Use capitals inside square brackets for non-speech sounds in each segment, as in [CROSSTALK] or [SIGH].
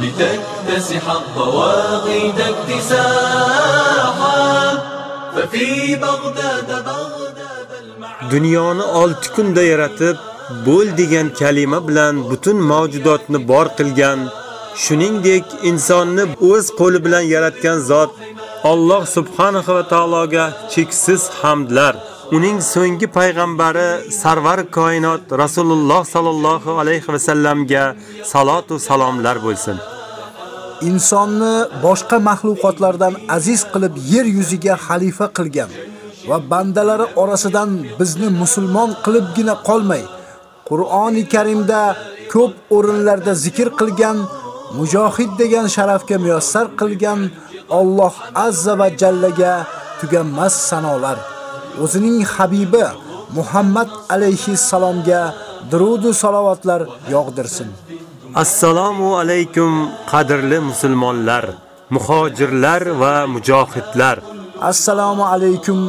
لتكتسح الضواغد اكتساحا ففي بغداد بغداد المعاني Dunyoni 6 kunda yaratib, bo'l degan kalima bilan butun mavjudotni bor qilgan, shuningdek insonni o'z qo'li bilan yaratgan zot Alloh subhanahu va taologa cheksiz hamdlar. Uning so'nggi payg'ambari Sarvar koinot Rasululloh sallallohu alayhi va sallamga salot va salomlar bo'lsin. insonni boshqa mahluqotlardan aziz qilib yer yuziga xalifa qilgan va bandalari orasidan bizni musulmon qilibgina qolmay, Qur'oni Karimda ko'p o'rinlarda zikr qilgan mujohid degan sharafga muyassar qilgan Alloh azza va jallaga tuganmas sanolar. O'zining habibi Muhammad alayhi salomga durud va salovatlar yog'dirsin. Assalomu alaykum qadrli musulmonlar, muhojirlar va mujohidlar. Assalomu alaykum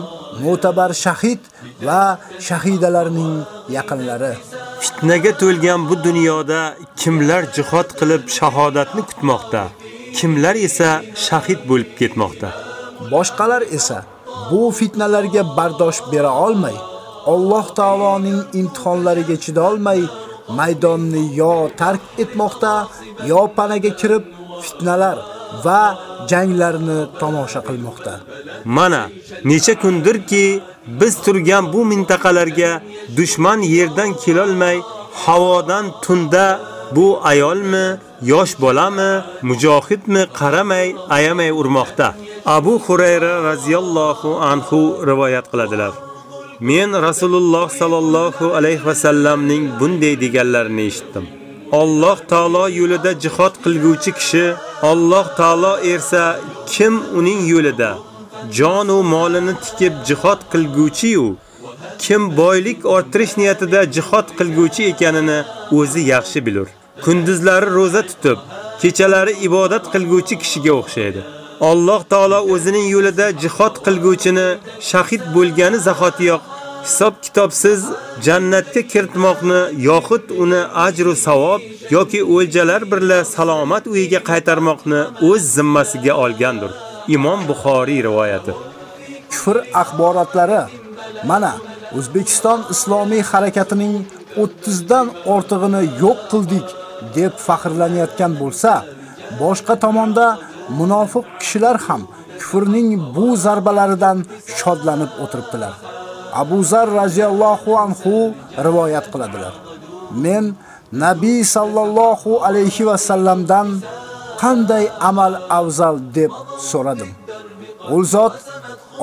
mo'tabar shahid va shahidalarning yaqinlari. Fitnaga to'lgan bu dunyoda kimlar jihad qilib shahodatni kutmoqda, kimlar esa shahid bo'lib ketmoqda. Boshqalar esa bu fitnalarga bardosh bera olmay, Alloh taoloning imtihonlariga chida olmay, maydonni yo tark etmoqda, yo panaga kirib fitnalar va janglarni tomosha qilmoqda. Mana necha kundirki biz turgan bu mintaqalarga dushman yerdan kelolmay, havodan tunda bu ayolmi, yosh bolami, mujohidmi qaramay, ayamay urmoqda. Abu Hurayra radhiyallohu anhu rivoyat qiladilar. Men Rasululloh sallallohu alayhi va sallamning bunday deganlarini eshitdim. Alloh taolo yo'lida jihad qilguvchi kishi Alloh taolo ersa kim uning yo'lida jon va molini tikib jihad qilguvchi-yu kim boylik orttirish niyatida jihad qilguvchi ekanini o'zi yaxshi bilur. Kunduzlari roza tutib, kechalari ibodat qilguvchi kishiga o'xshaydi. Alloh taolo o'zining yo'lida jihad qilguvchini shahid bo'lgani zahotiyoq hisob kitobsiz jannatga kiritmoqni yoxud uni ajr va savob yoki o'ljalar birla salomat uyiga qaytarmoqni o'z zimmasiga olgandir. Imom Buxoriy rivoyati. Kufr axborotlari mana O'zbekiston islomiy harakatining 30 dan ortig'ini yo'q qildik deb faxrlanayotgan bo'lsa, boshqa tomonda munofiq kishilar ham kufrning bu zarbalaridan shodlanib o'tiribdilar. Abu Zar radhiyallohu anhu rivoyat qiladilar. Men Nabiy sallallohu alayhi va sallamdan qanday amal afzal deb so'radim. U zot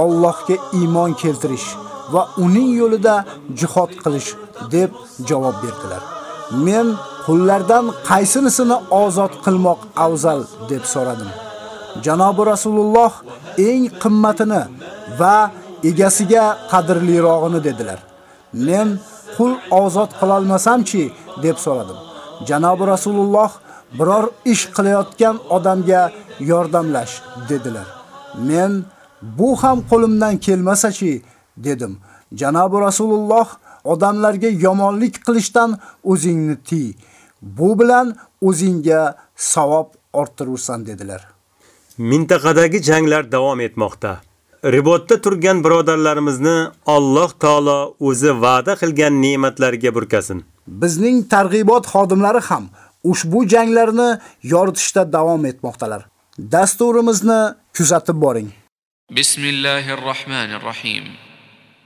Allohga iymon keltirish va uning yo'lida jihad qilish deb javob berdilar. Men qullardan qaysinisini ozod qilmoq afzal deb so'radim. Janobi Rasululloh eng qimmatini va egasiga qadrlirog'ini dedilar. Men qul ozod qila olmasam-chi deb so'radim. Janobi Rasululloh biror ish qilayotgan odamga yordamlash dedilar. Men bu ham qo'limdan kelmasa-chi dedim. Janobi Rasululloh odamlarga yomonlik qilishdan o'zingni tiy. Bu bilan o'zingga savob orttirursan dedilar. Mintaqadagi janglar davom etmoqda. Ribotda turgan birodarlarimizni Alloh taolo o'zi va'da qilgan ne'matlarga burkasin. Bizning targ'ibot xodimlari ham ushbu janglarni yoritishda davom etmoqdalar. Dasturimizni kuzatib boring. Bismillahirrohmanirrohim.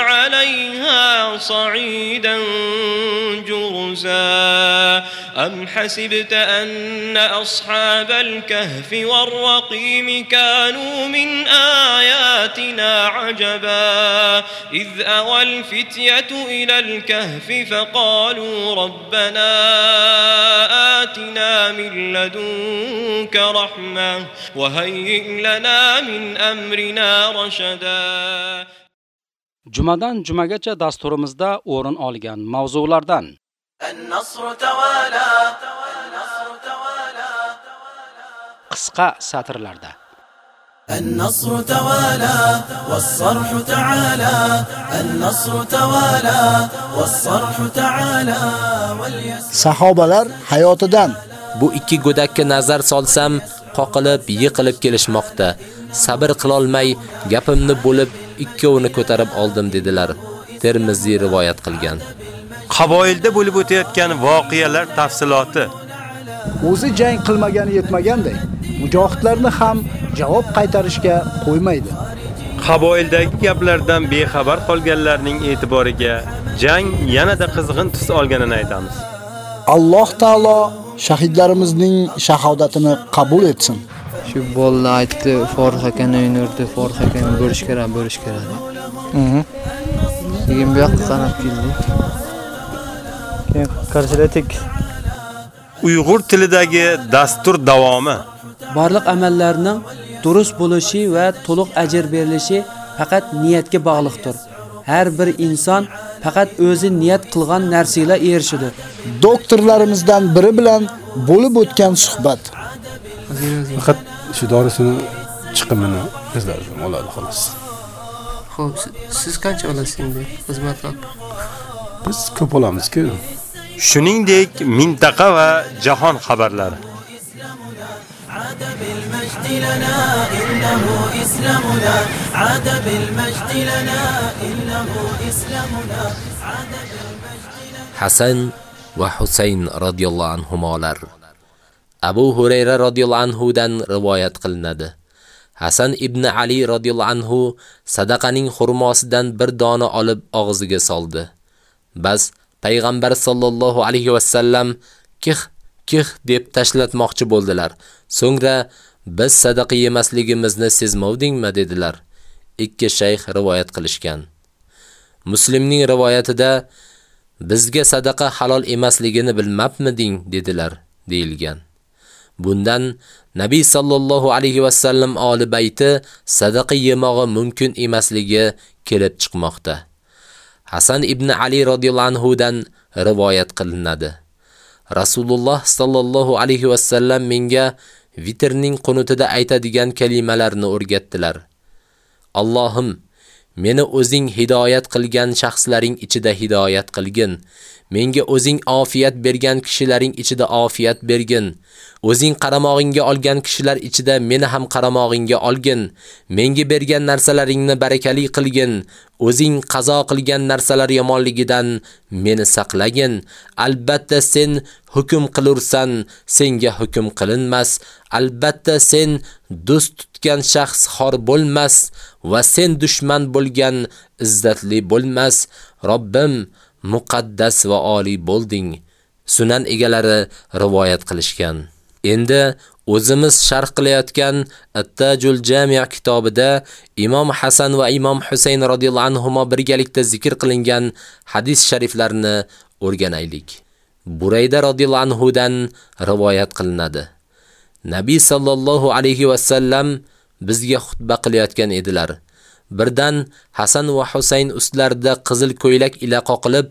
عليها صعيدا جرزا. أم حسبت أن أصحاب الكهف والرقيم كانوا من آياتنا عجبا. إذ أوى الفتية إلى الكهف فقالوا ربنا آتنا من لدنك رحمة وهيئ لنا من أمرنا رشدا. Jumadan jumagacha dasturimizda o'rin olgan mavzulardan النصر توالى النصر توالى qisqa satrlarda النصر توالى والصرح تعالى النصر توالى والصرح تعالى واليسر Sahobalar hayotidan Bu ikki go'dakka nazar solsam, qoqilib, yiqilib kelishmoqda. Sabr qilolmay, gapimni bo'lib, ikkovini ko'tarib oldim dedilar. Termiziy rivoyat qilgan. Qaboilda bo'lib o'tayotgan voqealar tafsiloti. o'zi jang qilmagani yetmagandek, mujohidlarni ham javob qaytarishga qo'ymaydi. Qaboildagi gaplardan bexabar qolganlarning e'tiboriga jang yanada qizg'in tus olganini aytamiz. Alloh taolo shahidlarimizning shahodatini qabul etsin. Shu bolalar aytdi, Forix akani o'ynardi, Forix akani bo'lish kerak, bo'lish kerak. Mhm. Keyin bu yoqqa qarab keldik. Keyin qarshiladik. Uyg'ur tilidagi dastur davomi Barliq amallarning durust bo'lishi va to'liq ajr berilishi faqat niyatga bog'liqdir. Har bir inson faqat o'zi niyat qilgan narsaga erishidir. Doktorlarimizdan biri bilan bo'lib o'tgan suhbat. Faqat shu dorisini chiqimini izlardim oladi xolos. Xo'p, siz qancha olasiz endi xizmat qilib? Biz ko'p olamiz-ku. shuningdek mintaqa va jahon xabarlari. عاد بالمجد لنا إنه إسلامنا عاد بالمجد لنا إنه إسلامنا عاد Hasan va Husayn radhiyallohu anhumolar. Abu Hurayra radhiyallahu anhu dan rivoyat qilinadi. Hasan ibn Ali radhiyallahu anhu sadaqaning xurmosidan bir dona olib og'ziga soldi. Bas payg'ambar sallallohu alayhi va sallam kih kih deb tashlatmoqchi bo'ldilar. So'ngra biz sadaqa yemasligimizni sezmovdingmi dedilar. Ikki shayx rivoyat qilishgan. Muslimning rivoyatida bizga sadaqa halol emasligini bilmabmiding dedilar deyilgan. Bundan Nabiy sallallohu alayhi va sallam oli bayti sadaqa yemog'i mumkin emasligi kelib chiqmoqda. Hasan ibn Ali radhiyallohu anhu dan rivoyat qilinadi. Rasululloh sallallohu alayhi va sallam menga vitrning qunutida aytadigan kalimalarni o'rgatdilar. Allohim, meni o'zing hidoyat qilgan shaxslaring ichida hidoyat qilgin. Menga o'zing ofiyat bergan kishilaring ichida ofiyat bergin. O'zing qaramog'ingga olgan kishilar ichida meni ham qaramog'ingga olgin. Menga bergan narsalaringni barakali qilgin. O'zing qazo qilgan narsalar yomonligidan meni saqlagin. Albatta sen hukm qilursan, senga hukm qilinmas. Albatta sen do'st tutgan shaxs xor bo'lmas va sen dushman bo'lgan izzatli bo'lmas. Robbim muqaddas va oliy bo'lding. Sunan egalari rivoyat qilishgan. Endi o'zimiz sharh qilayotgan At-Tajul Jami' kitobida Imom Hasan va Imom Husayn radhiyallohu anhuma birgalikda zikr qilingan hadis shariflarni o'rganaylik. Burayda radhiyallohu anhu dan rivoyat qilinadi. Nabiy sallallohu alayhi va sallam bizga xutba qilayotgan edilar. Birdan Hasan va Husayn ustlarida qizil ko'ylak ila qoqilib,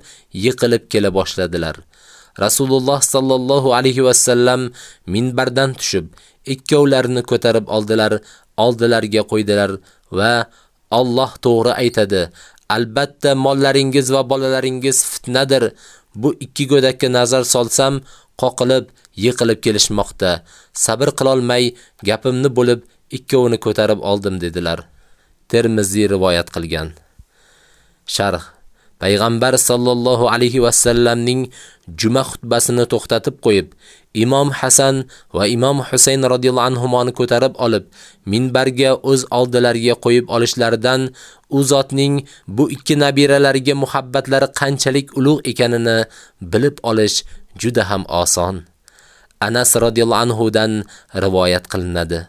yiqilib kela boshladilar. Rasululloh sallallohu alayhi va sallam minbardan tushib, ikkovlarini ko'tarib oldilar, oldilariga qo'ydilar va Alloh to'g'ri aytadi. Albatta mollaringiz va bolalaringiz fitnadir. Bu ikki go'dakka nazar solsam, qoqilib, yiqilib kelishmoqda. Sabr qila olmay, gapimni bo'lib, ikkovini ko'tarib oldim dedilar. Termiziy rivoyat qilgan. Sharh Payg'ambar sallallohu alayhi va sallamning juma xutbasini to'xtatib qo'yib, Imom Hasan va Imom Husayn radhiyallohu anhumoni ko'tarib olib, minbarga o'z oldilariga qo'yib olishlaridan u zotning bu ikki nabiralariga muhabbatlari qanchalik ulug' ekanini bilib olish juda ham oson. Anas radhiyallohu anhu dan rivoyat qilinadi.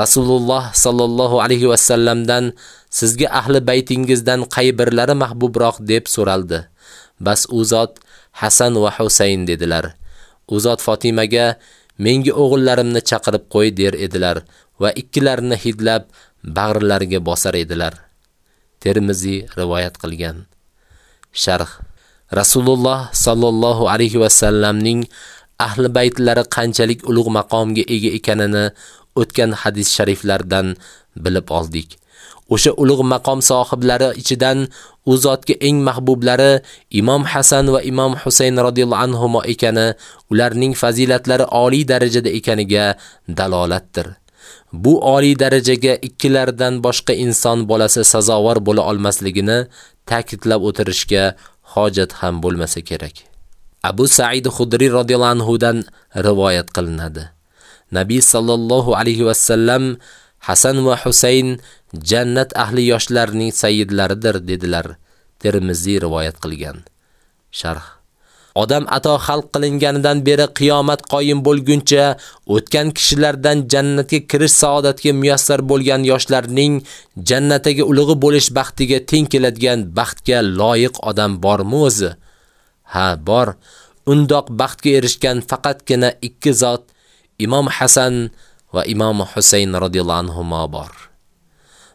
Rasululloh sallallohu alayhi va sallamdan sizga ahli baytingizdan qay birlari mahbubroq deb so'raldi. Bas u zot Hasan va Husayn dedilar. U zot Fatimaga menga o'g'illarimni chaqirib qo'y der edilar va ikkilarini hidlab bag'rlariga bosar edilar. Termiziy rivoyat qilgan. Sharh Rasululloh sallallohu alayhi va sallamning ahli baytlari qanchalik ulug' maqomga ega ekanini o'tgan hadis shariflardan bilib oldik. O'sha ulug' maqom sohiblari ichidan u zotga eng mahbublari Imom Hasan va Imom Husayn radhiyallohu anhuma ekani, ularning fazilatlari oliy darajada ekaniga dalolatdir. Bu oliy darajaga ikkilardan boshqa inson bolasi sazovor bo'la olmasligini ta'kidlab o'tirishga hojat ham bo'lmasa kerak. Abu Sa'id Khudri radhiyallohu anhu dan rivoyat qilinadi. Nabiy sallallohu alayhi va sallam Hasan va Husayn jannat ahli yoshlarining sayyidlaridir dedilar. Termiziy rivoyat qilgan. Sharh Odam ato xalq qilinganidan beri qiyomat qoyim bo'lguncha o'tgan kishilardan jannatga kirish saodatga muyassar bo'lgan yoshlarning jannatiga ulug'i bo'lish baxtiga teng keladigan baxtga loyiq odam bormi o'zi? Ha, bor. Undoq baxtga erishgan faqatgina ikki zot Imom Hasan va Imom Husayn radhiyallohu anhuma bor.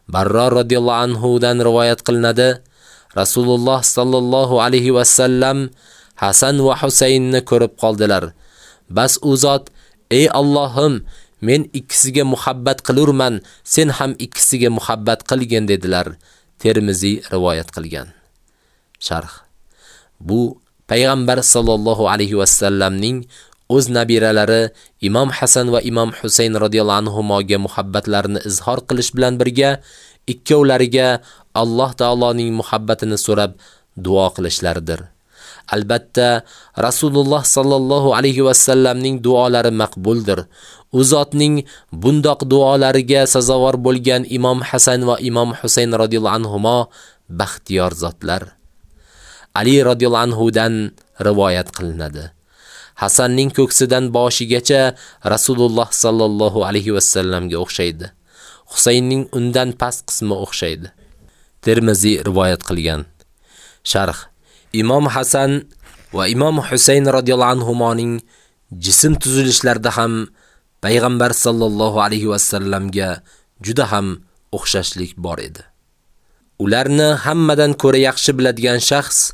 Barro radhiyallohu anhu dan rivoyat qilinadi. Rasululloh sallallohu alayhi va sallam Hasan va Husaynni ko'rib qoldilar. Bas u zot: "Ey Allohim, men ikkisiga muhabbat qilurman, sen ham ikkisiga muhabbat qilgin" dedilar. Termiziy rivoyat qilgan. Sharh. Bu payg'ambar sallallohu alayhi va sallamning o'z nabiralari Imom Hasan va Imom Husayn radhiyallohu anhumoga muhabbatlarini izhor qilish bilan birga ikkovlariga Alloh taoloning muhabbatini so'rab duo qilishlaridir. Albatta, Rasululloh sallallohu alayhi va sallamning duolari maqbuldir. U zotning bundoq duolariga sazovor bo'lgan Imom Hasan va Imom Husayn radhiyallohu anhuma baxtiyor zotlar. Ali radhiyallohu anhu dan rivoyat qilinadi. Hasanning ko'ksidan boshigacha Rasululloh sallallohu alayhi va sallamga o'xshaydi. Husaynning undan past qismi o'xshaydi. Termiziy rivoyat qilgan. Sharh Imom Hasan va Imom Husayn radhiyallohu anhumoning jism tuzilishlarida ham payg'ambar sallallohu alayhi va sallamga juda ham o'xshashlik bor edi. Ularni hammadan ko'ra yaxshi biladigan shaxs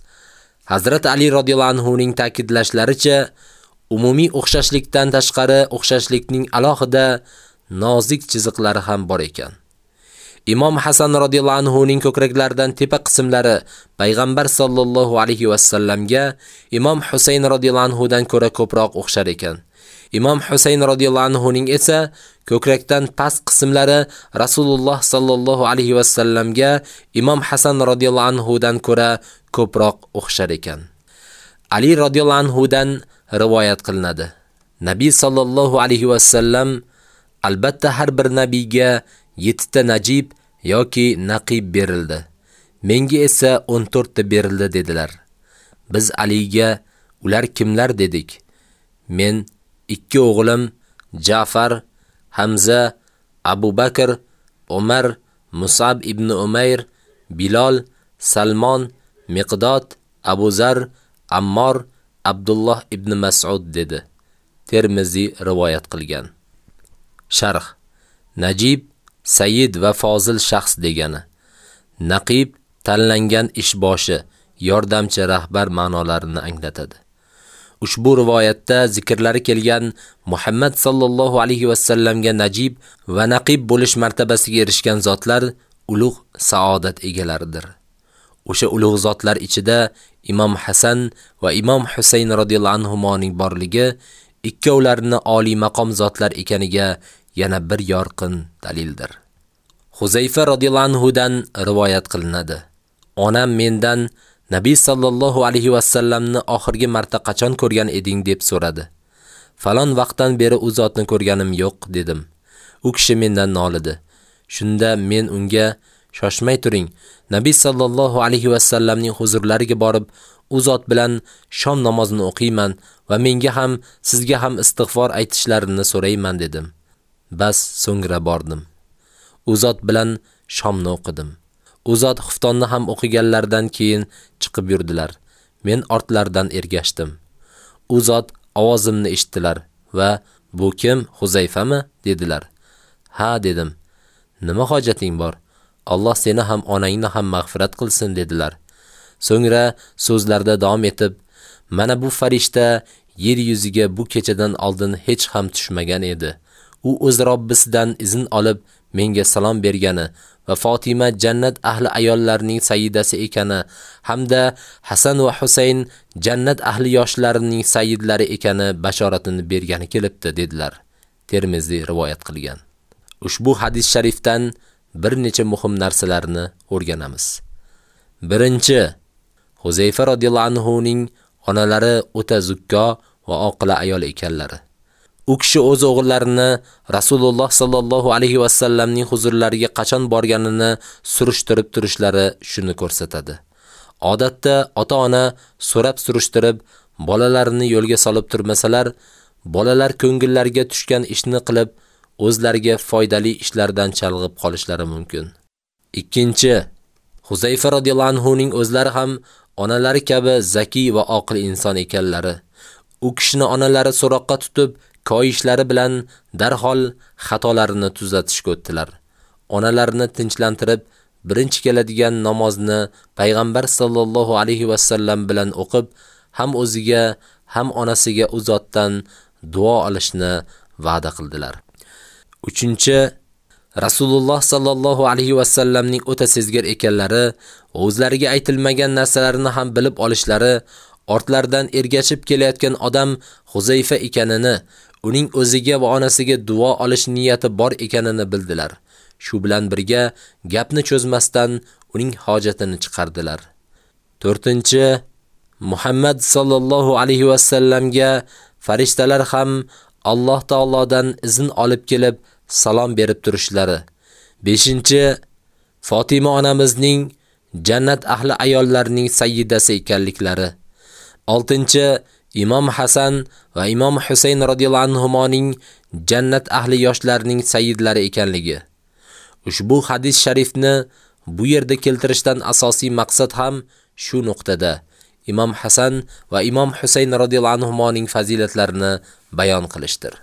Hazrat Ali radhiyallohu anhu ning ta'kidlashlaricha umumiy o'xshashlikdan tashqari o'xshashlikning alohida nozik chiziqlari ham bor ekan. Imom Hasan radhiyallohu anhu ning ko'kraklaridan tepa qismlari payg'ambar sollallohu alayhi va sallamga Imom Husayn radhiyallohu anhu dan ko'ra ko'proq o'xshar ekan. Imom Husayn radhiyallohu anhu ning esa ko'krakdan past qismlari Rasululloh sallallohu alayhi va sallamga Imom Hasan radhiyallohu anhu dan ko'ra ko'proq o'xshar ekan. Ali radhiyallohu anhu dan rivoyat qilinadi. Nabiy sallallohu alayhi va sallam albatta har bir nabiyga 7 ta najib yoki naqib berildi. Menga esa 14 ta berildi dedilar. Biz Aliga ular kimlar dedik? Men ikki o'g'lim Ja'far, Hamza, Abu Bakr, Umar, Musab ibn Umayr, Bilal, Salmon, Miqdod, Abu Zar, Ammor, Abdulloh ibn Mas'ud dedi. Termiziy rivoyat qilgan. Sharh Najib Sayyid va fozil shaxs degani. Naqib tanlangan ishboshi, yordamchi rahbar ma'nolarini anglatadi. Ushbu rivoyatda zikrlari kelgan Muhammad sallallohu alayhi va sallamga najib va naqib bo'lish martabasiga erishgan zotlar ulug' saodat egalaridir. O'sha ulug' zotlar ichida Imom Hasan va Imom Husayn radhiyallohu anhumoning borligi ikkovlarini oliy maqom zotlar ekaniga yana bir yorqin dalildir. Huzayfa radhiyallohu anhudan rivoyat qilinadi. Onam mendan Nabiy sallallohu alayhi va sallamni oxirgi marta qachon ko'rgan eding deb so'radi. Falon vaqtdan beri u zotni ko'rganim yo'q dedim. U kishi mendan nolidi. Shunda men unga shoshmay turing. Nabiy sallallohu alayhi va sallamning huzurlariga borib, u zot bilan shom namozini o'qiyman va menga ham sizga ham istig'for aytishlarini so'rayman dedim. Bas so'ngra bordim. U zot bilan shomni o'qidim. U zot xuftonni ham o'qiganlardan keyin chiqib yurdilar. Men ortlaridan ergashdim. U zot ovozimni eshitdilar va "Bu kim? Huzayfami?" dedilar. "Ha" dedim. "Nima hojating bor? Alloh seni ham onangni ham mag'firat qilsin" dedilar. So'ngra so'zlarda davom etib, "Mana bu farishta yer yuziga bu kechadan oldin hech ham tushmagan edi. U o'z Robbisidan izn olib menga salom bergani va Fatima jannat ahli ayollarining sayyidasi ekani hamda Hasan va Husayn jannat ahli yoshlarining sayyidlari ekani bashoratini bergani kelibdi dedilar. Termiziy rivoyat qilgan. Ushbu hadis sharifdan bir necha muhim narsalarni o'rganamiz. Birinchi, Huzayfa radhiyallohu anhu ning onalari o'ta zukko va oqila ayol ekanlari. U kishi o'z o'g'illarini Rasululloh sallallohu alayhi va sallamning huzurlariga qachon borganini surishtirib turishlari shuni ko'rsatadi. Odatda ota-ona so'rab surishtirib bolalarini yo'lga solib turmasalar, bolalar ko'ngillariga tushgan ishni qilib, o'zlariga foydali ishlardan chalg'ib qolishlari mumkin. Ikkinchi, Huzayfa radhiyallohu anhu ning o'zlari ham onalari kabi zaki va oqil inson ekanlari. U kishini onalari so'roqqa tutib, koyishlari bilan darhol xatolarini tuzatishga o'tdilar. Onalarini tinchlantirib, birinchi keladigan namozni payg'ambar sallallohu alayhi va sallam bilan o'qib, ham o'ziga, ham onasiga uzotdan duo olishni va'da qildilar. Uchinchi Rasululloh sallallohu alayhi va sallamning o'ta sezgir ekanlari, o'zlariga aytilmagan narsalarni ham bilib olishlari, ortlaridan ergashib kelayotgan odam Huzayfa ekanini, uning o'ziga va onasiga duo olish niyati bor ekanini bildilar. Shu bilan birga gapni cho'zmasdan uning hojatini chiqardilar. 4. Muhammad sallallohu alayhi va sallamga farishtalar ham Alloh taolodan izn olib kelib salom berib turishlari. 5. Fatima onamizning jannat ahli ayollarning sayyidasi ekanliklari. 6. Imom Hasan va Imom Husayn radhiyallohu anhumoning jannat ahli yoshlarning sayyidlari ekanligi. Ushbu hadis sharifni bu yerda keltirishdan asosiy maqsad ham shu nuqtada. Imom Hasan va Imom Husayn radhiyallohu anhumoning fazilatlarini bayon qilishdir.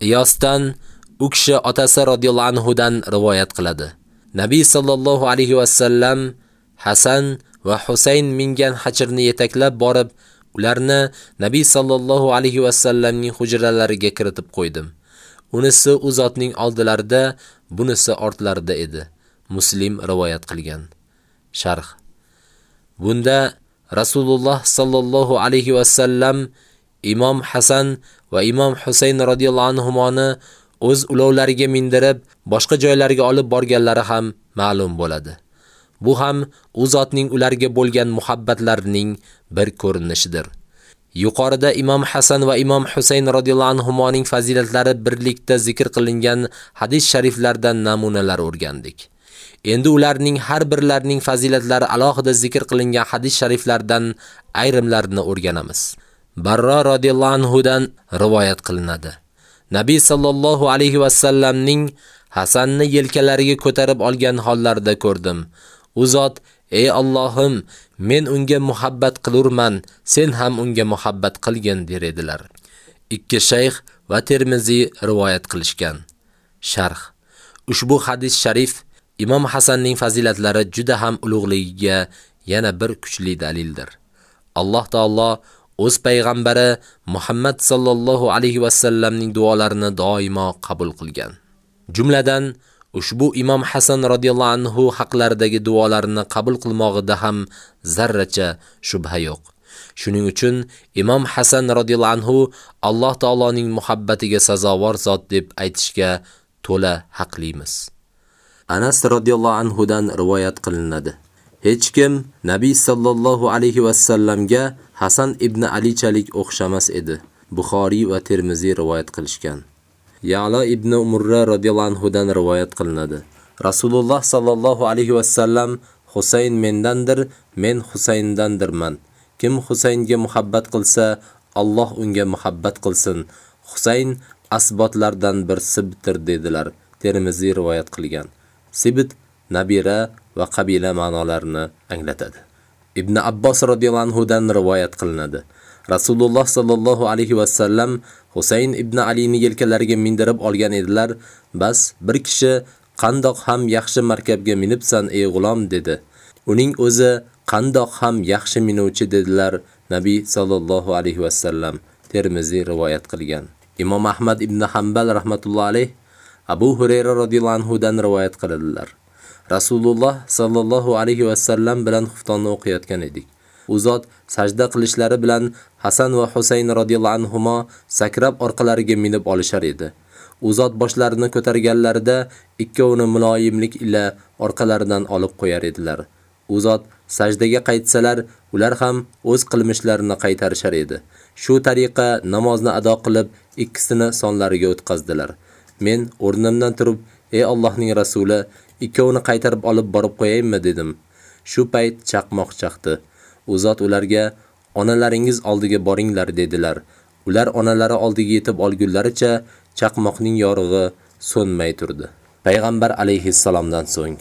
Iyosdan u kishi otasi radhiyallohu anhudan rivoyat qiladi. Nabiy sallallohu alayhi va sallam Hasan va Husayn mingan hajrni yetaklab borib, ularni Nabiy sallallohu alayhi va sallamning hujralariga kiritib qo'ydim. Unisi u zotning oldilarida, bunisi ortlarida edi. Muslim rivoyat qilgan. Sharh. Bunda Rasululloh sallallohu alayhi va sallam Imom Hasan va Imom Husayn radhiyallohu anhumoni o'z ulovlariga mindirib, boshqa joylarga olib borganlari ham ma'lum bo'ladi. Bu ham u zotning ularga bo'lgan muhabbatlarining bir ko'rinishidir. Yuqorida Imom Hasan va Imom Husayn radhiyallohu anhumoning fazilatlari birlikda zikr qilingan hadis shariflardan namunalar o'rgandik. Endi ularning har birlarining fazilatlari alohida zikr qilingan hadis shariflardan ayrimlarini o'rganamiz. Barro radhiyallohu anhu dan rivoyat qilinadi. Nabiy sallallohu alayhi va sallamning Hasanni yelkalariga ko'tarib olgan hollarida ko'rdim. U zot: "Ey Allohim, men unga muhabbat qilurman, sen ham unga muhabbat qilgin" der edilar. Ikki shayx va Termiziy rivoyat qilishgan. Sharh. Ushbu hadis sharif Imom Hasanning fazilatlari juda ham ulug'ligiga yana bir kuchli dalildir. Alloh taolo o'z payg'ambari Muhammad sallallohu alayhi va sallamning duolarini doimo qabul qilgan. Jumladan ushbu Imom Hasan radhiyallohu anhu haqlaridagi duolarini qabul qilmog'ida ham zarracha shubha yo'q. Shuning uchun Imom Hasan radhiyallohu anhu Alloh taoloning muhabbatiga sazovor zot deb aytishga to'la haqlimiz. Anas radhiyallohu anhudan rivoyat qilinadi. Hech kim Nabiy sallallohu alayhi va sallamga Hasan ibn Ali chalik o'xshamas edi. Buxoriy va Termiziy rivoyat qilishgan. Ya'la ibn Umurra radhiyallohu anhudan rivoyat qilinadi. Rasululloh sallallohu alayhi va sallam Husayn mendandir, men Husayndandirman. Kim Husaynga muhabbat qilsa, Alloh unga muhabbat qilsin. Husayn asbotlardan bir sibtir dedilar. Termiziy rivoyat qilgan. Sibit nabira va qabila ma'nolarini anglatadi. Ibn Abbos radhiyallohu anhu dan rivoyat qilinadi. Rasululloh sallallohu alayhi va sallam Husayn ibn Alini yelkalariga mindirib olgan edilar. Bas bir kishi qandoq ham yaxshi markabga minibsan ey g'ulom dedi. Uning o'zi qandoq ham yaxshi minuvchi dedilar Nabiy sallallohu alayhi va sallam. Termiziy rivoyat qilgan. Imom Ahmad ibn Hanbal rahmatullohi alayhi Abu Hurayra radhiyallohu anhudan rivoyat qiladilar. Rasululloh sallallohu alayhi va sallam bilan xuftonni o'qiyotgan edik. U zot sajda qilishlari bilan Hasan va Husayn radhiyallohu anhuma sakrab orqalariga minib olishar edi. U zot boshlarini ko'targanlarida ikkovini muloyimlik ila orqalaridan olib qo'yar edilar. U zot sajdaga qaytsalar, Ular ham o'z qilmishlarini qaytarishar edi. Shu tariqa namozni ado qilib, ikkisini sonlariga o'tkazdilar. Men o'rnimdan turib, "Ey Allohning rasuli, ikkovini qaytarib olib borib qo'yaymi?" dedim. Shu payt chaqmoq chaqdi. U zot ularga "Onalaringiz oldiga boringlar" dedilar. Ular onalari oldiga yetib olgunlaricha chaqmoqning yorug'i so'nmay turdi. Payg'ambar alayhissalomdan so'ng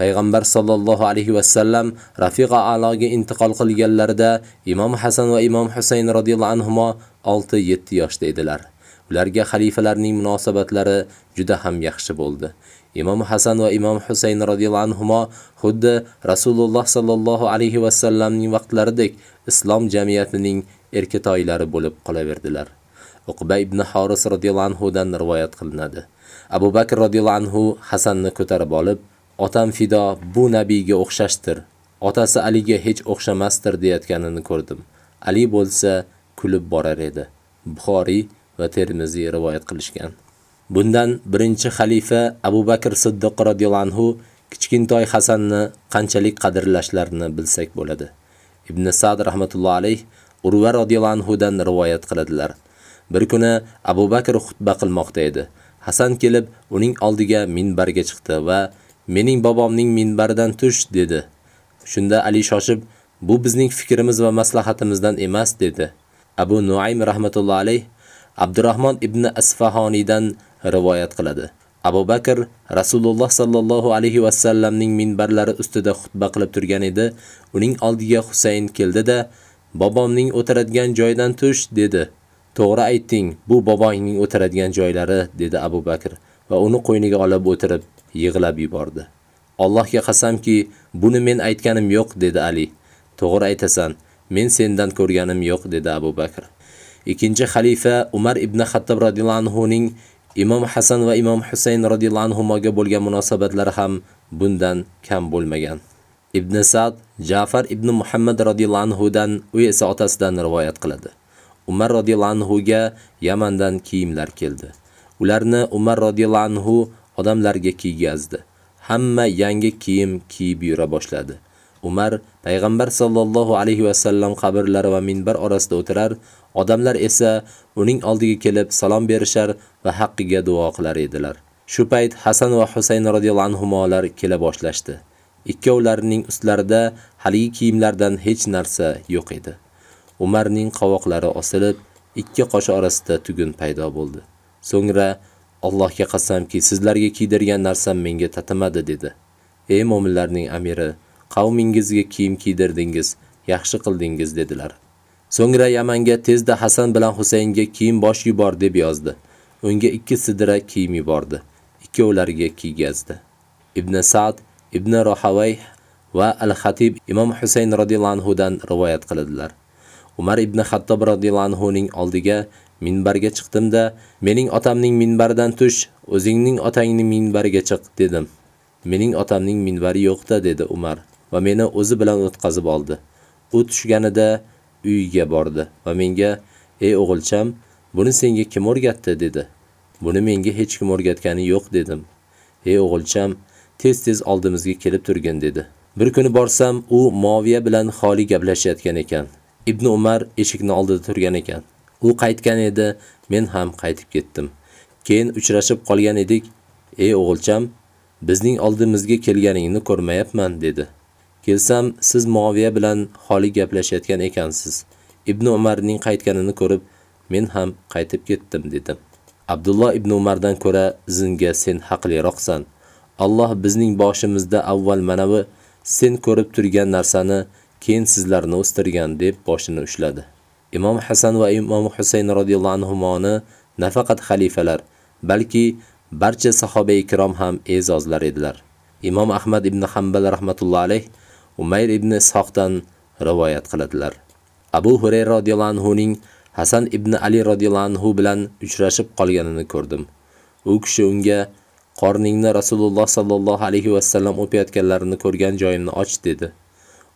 Payg'ambar sallallohu alayhi va sallam rafiqa a'loga intiqol qilganlarida Imom Hasan va Imom Husayn radhiyallohu anhuma 6-7 yoshda edilar. Ularga xalifalarning munosabatlari juda ham yaxshi bo'ldi. Imom Hasan va Imom Husayn radhiyallohu anhuma xuddi Rasululloh sallallohu alayhi va sallamning vaqtlaridek islom jamiyatining erkatoylari bo'lib qolaverdilar. Uqba ibn Haris radhiyallohu anhu dan rivoyat qilinadi. Abu Bakr radhiyallohu anhu Hasanni ko'tarib olib, "Otam Fido bu nabiyga o'xshashdir. Otasi Aliga hech o'xshamasdir" deyotganini ko'rdim. Ali bo'lsa kulib borar edi. Buxoriy va Termiziy rivoyat qilishgan. Bundan birinchi xalifa Abu Bakr Siddiq radhiyallohu anhu kichkintoy Hasanni qanchalik qadrlashlarini bilsak bo'ladi. Ibn Sa'd rahmatullohi alayh Urva radhiyallohu anhu dan rivoyat qiladilar. Bir kuni Abu Bakr xutba qilmoqda edi. Hasan kelib uning oldiga minbarga chiqdi va "Mening bobomning minbaridan tush" dedi. Shunda Ali shoshib, "Bu bizning fikrimiz va maslahatimizdan emas" dedi. Abu Nuaym rahmatullohi alayh Abdurrahmon ibn Asfahoniydan rivoyat qiladi. Abu Bakr Rasululloh sallallohu alayhi va sallamning minbarlari ustida xutba qilib turgan edi. Uning oldiga Husayn keldi-da, "Bobomning o'tiradigan joydan tush" dedi. "To'g'ri aytding, bu bobongning o'tiradigan joylari" dedi Abu Bakr va uni qo'yniga olib o'tirib yig'lab yubordi. Allohga qasamki, buni men aytganim yo'q dedi Ali. To'g'ri aytasan, men sendan ko'rganim yo'q dedi Abu Bakr. Ikkinchi xalifa Umar ibn Xattob radhiyallohu anhu ning Imom Hasan va Imom Husayn radhiyallohu anhumoga bo'lgan munosabatlari ham bundan kam bo'lmagan. Ibn Sa'd Ja'far ibn Muhammad radhiyallohu anhu dan u esa otasidan rivoyat qiladi. Umar radhiyallohu anhu ga Yamandan kiyimlar keldi. Ularni Umar radhiyallohu anhu odamlarga kiygazdi. Hamma yangi kiyim kiyib yura boshladi. Umar payg'ambar sallallohu alayhi va sallam qabrlari va minbar orasida o'tirar, odamlar esa uning oldiga kelib salom berishar va haqqiga duo qilar edilar. Shu payt Hasan va Husayn radhiyallohu anhumolar kela boshlashdi. Ikkovlarining ustlarida haligi kiyimlardan hech narsa yo'q edi. Umarning qovoqlari osilib, ikki qosh orasida tugun paydo bo'ldi. So'ngra Allohga qasamki, sizlarga kiydirgan narsam menga tatimadi dedi. Ey mu'minlarning amiri, qavmingizga kiyim kiydirdingiz, yaxshi qildingiz dedilar. So'ngra Yamanga tezda Hasan bilan Husaynga kiyim bosh yubor deb yozdi. Unga ikki sidra kiyim yubordi. Ikkovlariga kiygazdi. Ibn Sa'd, Ibn Rohavay va Al-Xatib Imom Husayn radhiyallohu anhu dan rivoyat qiladilar. Umar ibn Xattob radhiyallohu anhu ning oldiga minbarga chiqdimda, mening otamning minbaridan tush, o'zingning otangning minbariga chiq dedim. Mening otamning minbari yo'qda dedi Umar va meni o'zi bilan o'tkazib oldi. U tushganida uyiga bordi va menga: "Ey o'g'ilcham, buni senga kim o'rgatdi?" dedi. "Buni menga hech kim o'rgatgani yo'q" dedim. "Ey o'g'ilcham, tez-tez oldimizga kelib turgin" dedi. Bir kuni borsam, u Moviya bilan xoli gaplashayotgan ekan. Ibn Umar eshikni oldida turgan ekan. U qaytgan edi, men ham qaytib ketdim. Keyin uchrashib qolgan edik. "Ey o'g'ilcham, bizning oldimizga kelganingni ko'rmayapman" dedi. Kelsam, siz Muaviya bilan xoli gaplashayotgan ekansiz. Ibn Umarning qaytganini ko'rib, men ham qaytib ketdim dedi. Abdulloh ibn Umardan ko'ra zinga sen haqliroqsan. Alloh bizning boshimizda avval manavi sen ko'rib turgan narsani keyin sizlarni o'stirgan deb boshini ushladi. Imom Hasan va Imom Husayn radhiyallohu anhumoni nafaqat xalifalar, balki barcha sahobai ikrom ham e'zozlar edilar. Imom Ahmad ibn Hanbal rahmatullohi alayh Umayr ibn Ishoqdan rivoyat qiladilar. Abu Hurayra radhiyallohu anhu ning Hasan ibn Ali radhiyallohu anhu bilan uchrashib qolganini ko'rdim. U kishi unga qorningni Rasululloh sallallohu alayhi va sallam o'payotganlarini ko'rgan joyimni och dedi.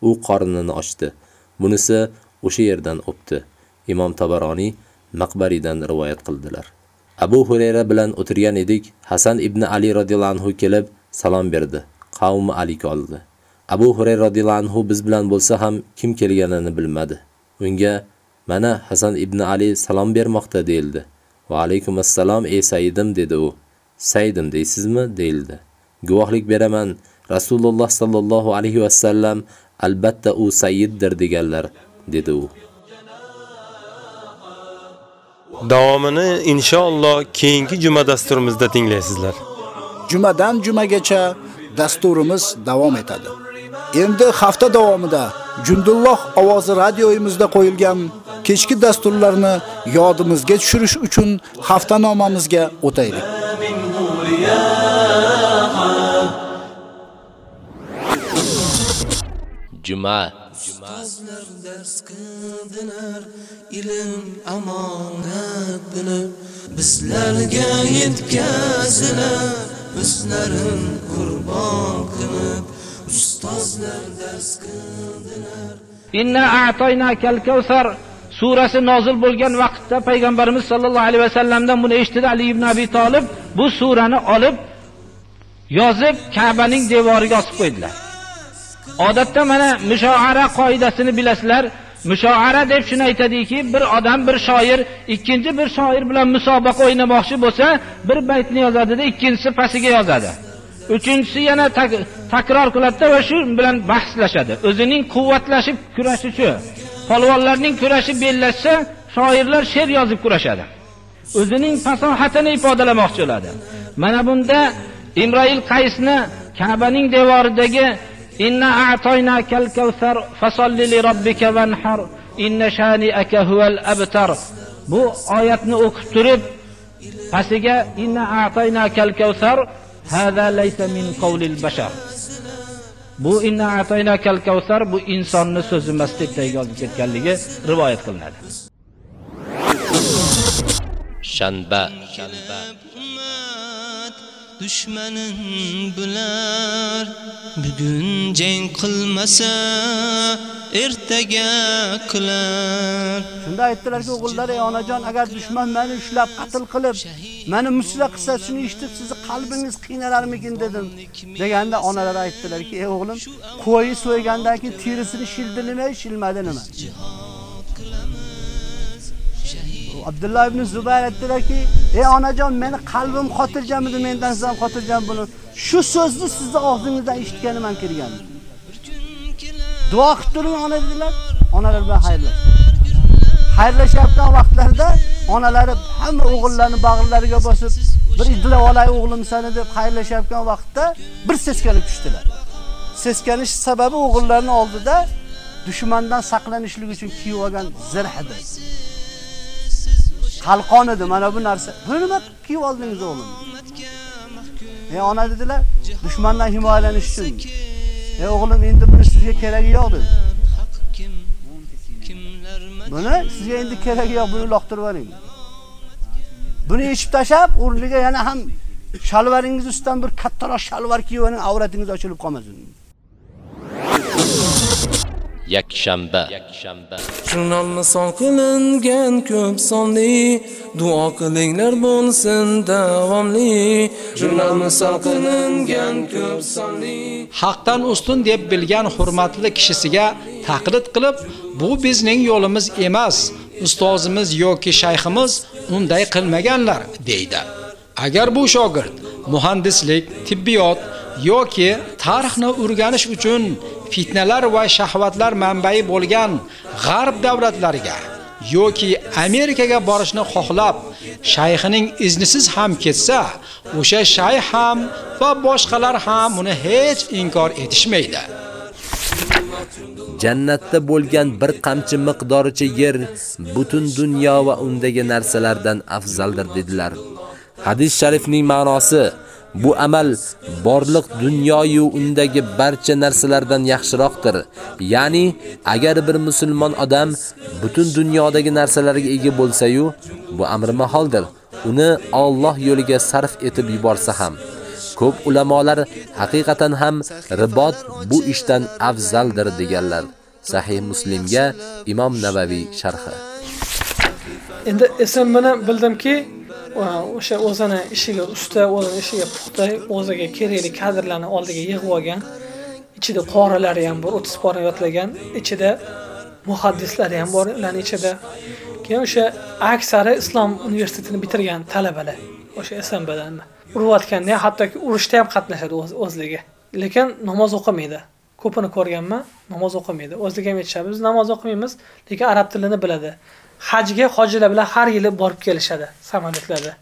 U qornini ochdi. Bunisi o'sha yerdan o'pdi. Imom Tabaroniy Maqbaridan rivoyat qildilar. Abu Hurayra bilan o'tirgan edik. Hasan ibn Ali radhiyallohu anhu kelib salom berdi. Qavmi alik oldi. Abu Hurayra radhiyallohu anhu biz bilan bo'lsa ham kim kelganini bilmadi. Unga mana Hasan ibn Ali salom bermoqda deyildi. Va alaykum assalom ey sayyidim dedi u. Sayyidim deysizmi? deyildi. Guvohlik beraman, Rasululloh sallallohu alayhi va sallam albatta u sayyiddir deganlar, dedi u. Davomini inshaalloh keyingi juma dasturimizda tinglaysizlar. Jumadan jumagacha dasturimiz davom etadi. Endi hafta davomida Jundulloh ovozi radioyimizda qo'yilgan kechki dasturlarni yodimizga tushirish uchun haftanomamizga o'taylik. Juma. Ustozlar dars qildilar, ilm amonat bilib, bizlarga yetkazilar, o'zlarin qurbon qilib, ustozlar dars qildilar. Inna a'toynakal kavsar surasi nozil bo'lgan vaqtda payg'ambarimiz sollallohu alayhi vasallamdan buni eshitdi Ali ibn Abi tolib bu surani olib yozib Ka'baning devoriga osib qo'ydilar. Odatda mana mushoara qoidasini bilasizlar. Mushoara deb shuni aytadiki, bir odam bir shoir ikkinchi bir shoir bilan musobaqa o'ynamoqchi bo'lsa, bir baytni yozadida ikkinchisi pastiga yozadi. Uchinchisi yana takror qiladida va shu bilan bahslashadi. O'zining quvvatlashib kurashishi, polvonlarning kurashi bellashsa, shoirlar she'r yozib kurashadi. O'zining fasohatini ifodalamoqchi bo'ladi. Mana bunda Imroil Qaysni Ka'baning devoridagi Inna a'toynakal kawsar fasolli li robbika vanhar inna shani'aka huval abtar. Bu oyatni o'qib turib pastiga inna a'toynakal kawsar hada laysa min qawlil bashar. Bu inna a'toynakal kawsar bu insonni so'zi emas deb yozib ketganligi rivoyat qilinadi. shanba shanba dushmanin bular bugun jang qilmasa ertaga qilar Shunda aytdilarki, o'g'illar, ey onajon, agar dushman meni ushlab qatl qilib, meni musla qilsa, shuni eshitib sizni qalbingiz qiynalarmikin dedim. Deganda onalar aytdilarki, ey o'g'lim, qo'yi so'ygandan keyin terisini shildi nima, shilmadi nima? Abdulloh ibn Zubayr aytdilarki, ey onajon, meni qalbim xotirjam edi, mendan siz ham xotirjam bo'ling. Shu so'zni sizni og'zingizdan eshitganim ham kirgan. Duo qilib turing ona dedilar. Onalar bilan xayrlashdi. Xayrlashayotgan vaqtlarda onalari hamma o'g'illarini bag'rlariga bosib, bir idlab olay o'g'lim seni deb xayrlashayotgan vaqtda bir seskanib tushdilar. Seskanish sababi o'g'illarning oldida dushmandan saqlanishlik uchun kiyib olgan zirhidir. Qalqon edi mana bu narsa. Bu nima kiyib oldingiz o'g'lim? Ey ona dedilar, dushmandan himoyalanish uchun. Ey o'g'lim, endi buni sizga keragi yo'q dedi. Buni sizga endi keragi yo'q, buni uloqtirib oling. Buni yechib tashab, o'rniga yana ham shalvaringiz ustidan bir kattaroq shalvar kiyib oling, avratingiz ochilib qolmasin. Yakshanba. Jurnal misol qilingan ko'p sonli. Duo qilinglar bo'lsin davomli. Jurnal misol qilingan ko'p sonli. Haqdan ustun deb bilgan hurmatli kishisiga taqlid qilib, bu bizning yo'limiz emas, ustozimiz yoki shayximiz unday qilmaganlar deydi. Agar bu shogird muhandislik, tibbiyot yoki tarixni o'rganish uchun fitnalar va shahvatlar manbai bo'lgan g'arb davlatlariga yoki Amerikaga borishni xohlab, shayxining iznisiz ham ketsa, o'sha shayx ham va boshqalar ham uni hech inkor etishmaydi. Jannatda bo'lgan bir qamchi miqdoricha yer butun dunyo va undagi narsalardan afzaldir dedilar. Hadis sharifning ma'nosi Bu amal borliq dunyoyu undagi barcha narsalardan yaxshiroqdir. Ya'ni, agar bir musulmon odam butun dunyodagi narsalarga ega bo'lsa-yu, bu amri maholdir. Uni Alloh yo'liga sarf etib yuborsa ham. Ko'p ulamolar haqiqatan ham ribot bu ishdan afzaldir deganlar. Sahih Muslimga Imom Navaviy sharhi. Endi esim bilan bildimki, o'sha o'zini ishiga usta, o'zini ishiga puxta, o'ziga kerakli kadrlarni oldiga yig'ib olgan. ichida qorilari ham bor 30 pora yodlagan ichida muhaddislari ham bor ularning ichida. Keyin o'sha aksari islom universitetini bitirgan talabalar o'sha SMBdan urayotganda hattoki urushda ham qatnashadi o'zligi. Lekin namoz o'qimaydi. Ko'pini ko'rganman namoz o'qimaydi. O'zligi ham aytishadi biz namoz o'qimaymiz lekin arab tilini biladi. Hajga hojilar bilan har yili borib kelishadi samolyotlarda.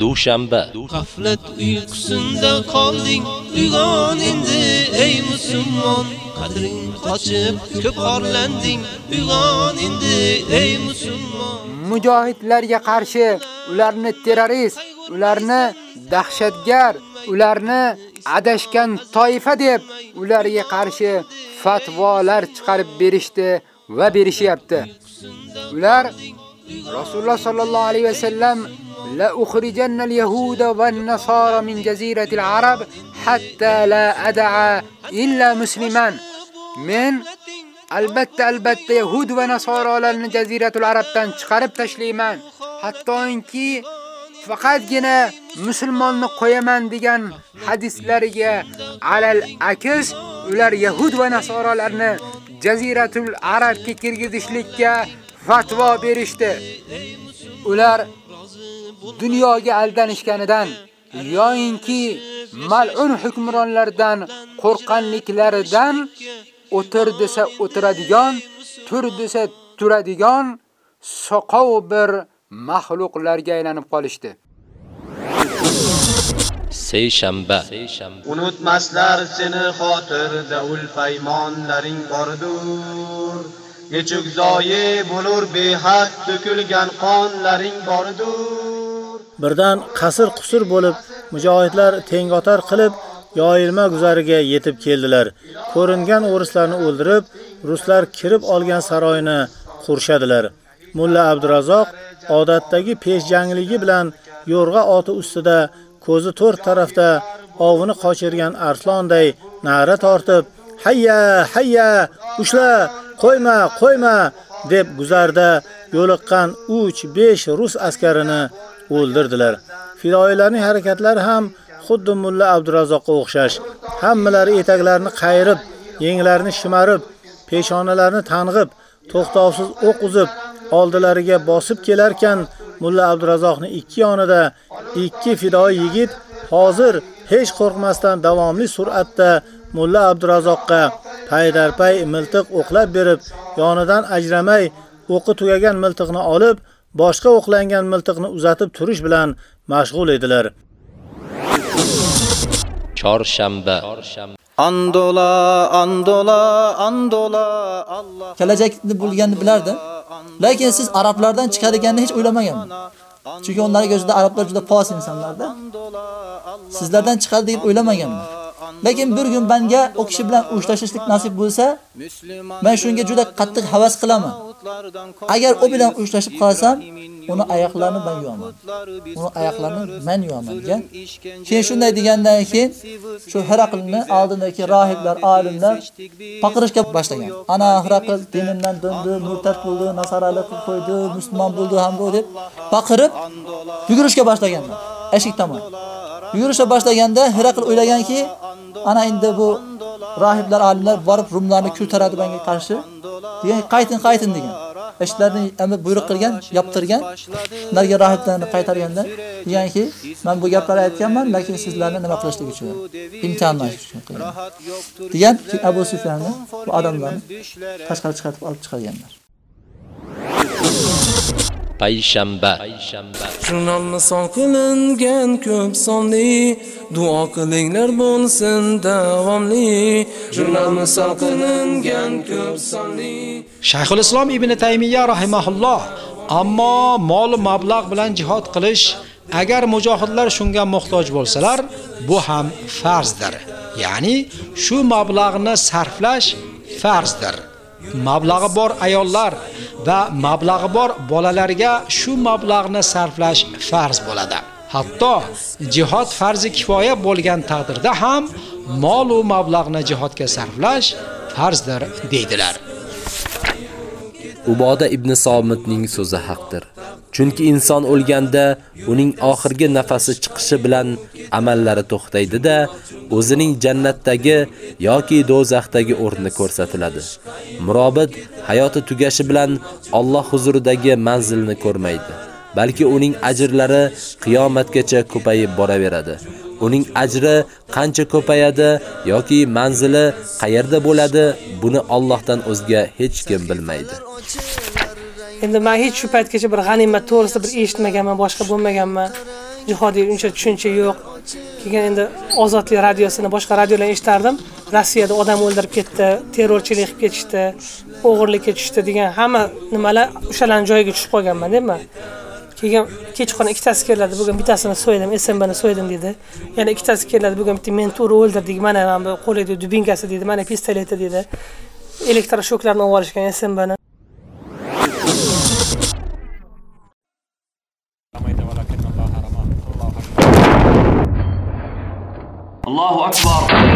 Dushanba. G'aflat uyqusinda qolding uyg'on endi ey musulmon. Qadring qochib ko'p orlanding uyg'on endi ey musulmon. Mujohidlarga qarshi ularni terrorist ularni dahshatgar ularni adashgan toifa deb ularga qarshi fatvolar chiqarib berishdi va berishyapti. Ular Rasululloh sallallohu alayhi va sallam la ukhrijanna al-yahuda wan-nasara min jazirati al-arab hatta la ad'a illa musliman. Men albatta albatta yahud va nasoralarni jaziratul arabdan chiqarib tashlayman. Hattoki faqatgina musulmonni qo'yaman degan hadislariga alal akis ular yahud va nasoralarni jaziratul arabga kirgizishlikka fatvo berishdi. Ular dunyoga aldanishganidan yoyinki mal'un hukmronlardan qo'rqqanliklaridan o'tir desa o'tiradigan, tur desa turadigan soqov bir mahluqlarga aylanib qolishdi. Seyshanba Unutmaslar seni xotirda ul paymonlaring bordur. Nechuk zoyi bo'lur behad to'kilgan qonlaring bordur. Birdan qasr qusur bo'lib mujohidlar tengotar qilib yoyilma guzariga yetib keldilar. Ko'ringan o'rislarni o'ldirib, ruslar kirib olgan saroyni qurshadilar. Mulla Abdurazzoq odatdagi peshjangligi bilan yo'rg'a oti ustida ko'zi to'rt tarafda ovini qochirgan arslonday na'ra tortib, "Hayya, hayya, ushla, qo'yma, qo'yma" deb guzarda yo'liqqan 3-5 rus askarini o'ldirdilar. Fidoilarning harakatlari ham xuddi mulla Abdurazzoqqa o'xshash. Hammalari etaklarini qayirib, yenglarini shimarib, peshonalarini tang'ib, to'xtovsiz o'q uzib, oldilariga bosib kelarkan, mulla Abdurazzoqning ikki yonida ikki fidoi yigit hozir hech qo'rqmasdan davomli sur'atda mulla Abdurazzoqqa paydarpay miltiq o'qlab berib, yonidan ajramay o'qi tugagan miltiqni olib, boshqa o'qlangan miltiqni uzatib turish bilan mashg'ul edilar. chorshanba Andola, andola, andola, Allah. Kelajakni bo'lganini bilardim. Lekin siz arablardan chiqadiganini hech o'ylamaganman. Chunki ularning ko'zida arablar juda pos insonlarda. Sizlardan chiqadi deb o'ylamaganman. Lekin bir kun menga o kishi bilan ushlashishlik nasib bo'lsa, men shunga juda qattiq havas qilaman. Agar u bilan ushlashib qolsam, uni oyoqlarini men yuvaman. Uni oyoqlarini men yuvaman. Keyin shunday degandan keyin shu Hiraqlni oldindagi rohiblar, olimlar paqirishga boshlagan. Ana Hiraql dinimdan dindi, murtad bo'ldi, nasaralik qo'ydi, musulmon bo'ldi ham bu deb paqirib yugurishga boshlaganlar. Eshik tomon. Yugurishga boshlaganda Hiraql o'ylaganki, ana endi bu rahiblar, olimlar borib rumlarni ko'taradi menga qarshi. degan qaytin qaytin degan. Eshiklarni amr buyruq qilgan, yaptirgan. Ularga rahiblarni qaytarganda deganki, men bu gaplarni aytganman, lekin sizlarni nima qilishlik uchun imtihonlash uchun qilaman. degan Abu Sufyanni bu odamlarni tashqari chiqarib olib chiqarganlar. Payshanba Jurnalni son qilingan ko'p sonli duo qilinglar bo'lsin davomli Jurnalni son qilingan ko'p sonli Shayxul Islom ibn Taymiyya rahimahulloh ammo mol mablag' bilan jihad qilish agar mujohidlar shunga muhtoj bo'lsalar bu ham farzdir. Ya'ni shu mablag'ni sarflash farzdir. Mablag'i bor ayollar va mablag'i bor bolalarga shu mablag'ni sarflash farz bo'ladi. Hatto jihad farzi kifoya bo'lgan taqdirda ham mol va mablag'ni jihodga sarflash farzdir deydilar. Uboda ibn Somitning so'zi haqdir. Chunki inson o'lganda uning oxirgi nafasi chiqishi bilan amallari to'xtaydi-da, o'zining jannatdagi yoki do'zaxdagi o'rni ko'rsatiladi. Murobit hayoti tugashi bilan Alloh huzuridagi manzilni ko'rmaydi, balki uning ajrlari qiyomatgacha ko'payib boraveradi. Uning ajri qancha ko'payadi yoki manzili qayerda bo'ladi, buni Allohdan o'zga hech kim bilmaydi. Endi men hech shu paytgacha bir g'animat to'g'risida bir eshitmaganman, boshqa bo'lmaganman. Jihodiy uncha tushuncha yo'q. Keyin endi Ozodlik radiosini, boshqa radiolarni eshitardim. Rossiyada odam o'ldirib ketdi, terrorchilik qilib ketishdi, o'g'irlikka tushdi degan hamma nimalar o'shalarning joyiga tushib qolganman deyman. Keyin kechqurun ikkitasi keladi, bugun bittasini so'ydim, SMBni so'ydim dedi. Yana ikkitasi keladi, bugun bitta men o'ldirdik, mana bu qo'lida dubinkasi dedi, mana pistoleti dedi. Elektroshoklarni olib olishgan SMBni. Allahu akbar.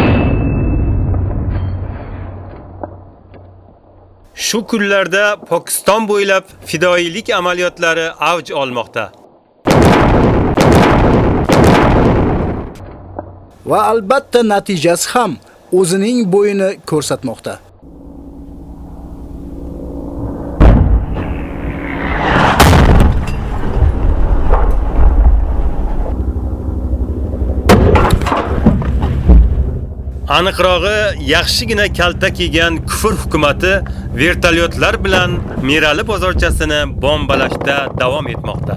Shu kunlarda Pokiston bo'ylab fidoilik amaliyotlari avj olmoqda. Va albatta natijasi ham o'zining bo'yini ko'rsatmoqda. Aniqrog'i, yaxshigina kalta kiygan kufr hukumatı vertolyotlar bilan Mirali bozorchasini bombalashda davom etmoqda.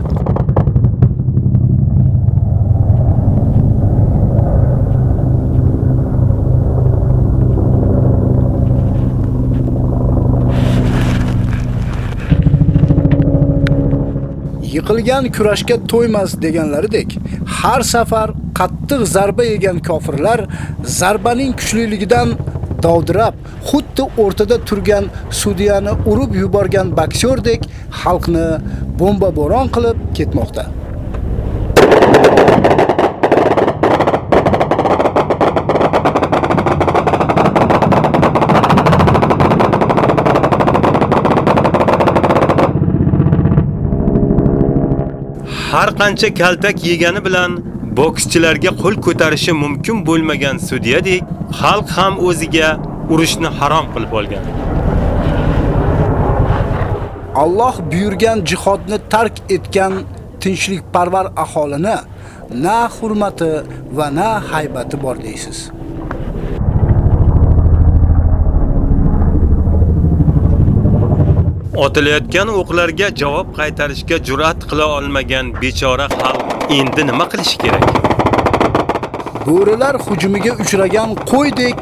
Yiqilgan kurashga to'ymas deganlaridek, har safar qattiq zarba yegan kofirlar zarbaning kuchliligidan dovdirab, xuddi o'rtada turgan sudiyani urib yuborgan boksordek xalqni bomba bo'ron qilib ketmoqda. Har qancha kaltak yegani bilan bokschilarga qo'l ko'tarishi mumkin bo'lmagan sudiyadek, xalq ham o'ziga urushni harom qilib olgan. Alloh buyurgan jihodni tark etgan tinchlikparvar aholini na hurmati va na haybati bor deysiz. Otilayotgan o'qlarga javob qaytarishga jur'at qila olmagan bechora xalq endi nima qilish kerak? Bo'rilar hujumiga uchragan qo'ydek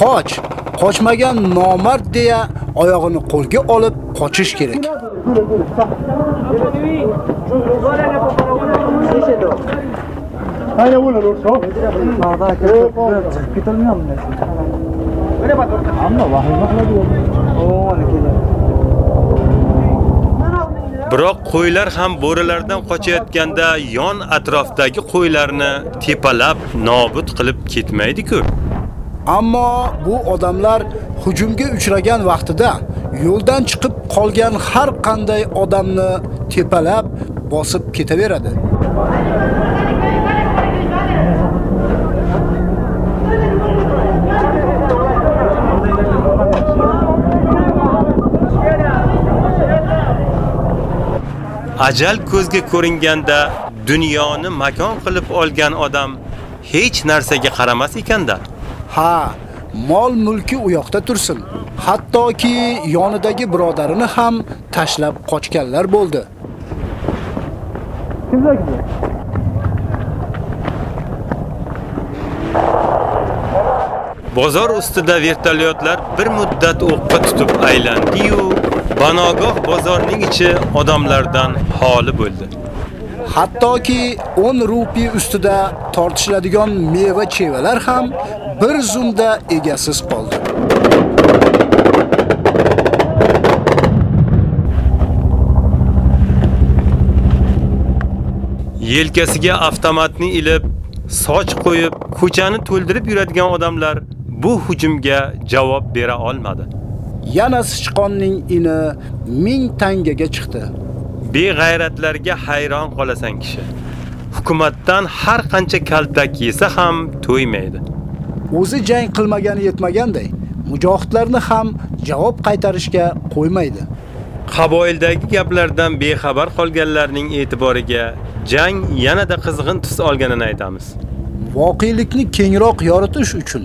qoch, qochmagan nomard deya oyog'ini qo'lga olib qochish kerak. Aynen bunu Rurso. Sağda çıkıp gitolmuyor mu? Amma vahima qiladi. Oo, ana keladi. Biroq qo'ylar ham bo'rilardan qochayotganda yon atrofdagi qo'ylarni tepalab nobud qilib ketmaydi-ku. Ammo bu odamlar hujumga uchragan vaqtida yo'ldan chiqib qolgan har qanday odamni tepalab bosib ketaveradi. Ajal ko'zga ko'ringanda dunyoni makon qilib olgan odam hech narsaga qaramas ekanda. Ha, mol mulki u yoqda tursin. Hattoki yonidagi birodarini ham tashlab qochganlar bo'ldi. Kimlar Bozor ustida vertolyotlar bir muddat o'qqa tutib aylandi-yu, banogoh bozorning ichi odamlardan xoli bo'ldi. Hattoki 10 rupiy ustida tortishiladigan meva-chevalar ham bir zumda egasiz qoldi. Yelkasiga avtomatni ilib, soch qo'yib, ko'chani to'ldirib yuradigan odamlar bu hujumga javob bera olmadi. Yana sichqonning ini 1000 tangaga chiqdi. Beg'ayratlarga hayron qolasan kishi. Hukumatdan har qancha kaltak yesa ham to'ymaydi. O'zi jang qilmagani yetmaganday, mujohidlarni ham javob qaytarishga qo'ymaydi. Qaboildagi gaplardan bexabar qolganlarning e'tiboriga jang yanada qizg'in tus olganini aytamiz. Voqelikni kengroq yoritish uchun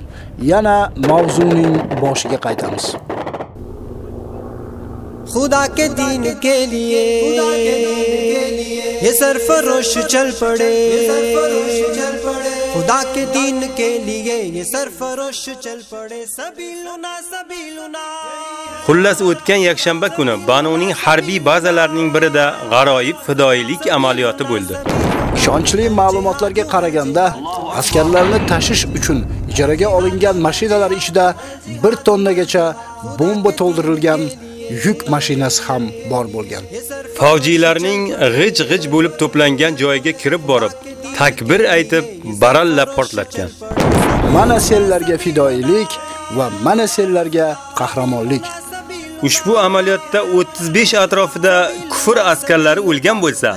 yana mavzuning boshiga qaytamiz. खुदा के दीन के लिए ये सरफरोश चल पड़े खुदा के दीन के लिए ये सरफरोश चल पड़े सभी लुना सभी लुना Xullas o'tgan yakshanba kuni Banuning harbiy bazalarining birida g'aroyib fidoyilik amaliyoti bo'ldi. Ishonchli ma'lumotlarga qaraganda, askarlarni tashish uchun ijaraga olingan mashinalar ichida 1 tonnagacha bomba to'ldirilgan yuk mashinasi ham bor bo'lgan. Fojiylarning g'ij-g'ij bo'lib to'plangan joyiga kirib borib, takbir aytib, baralla portlatgan. Mana senlarga fidoyilik va mana senlarga qahramonlik. Ushbu amaliyotda 35 atrofida kufr askarlari o'lgan bo'lsa,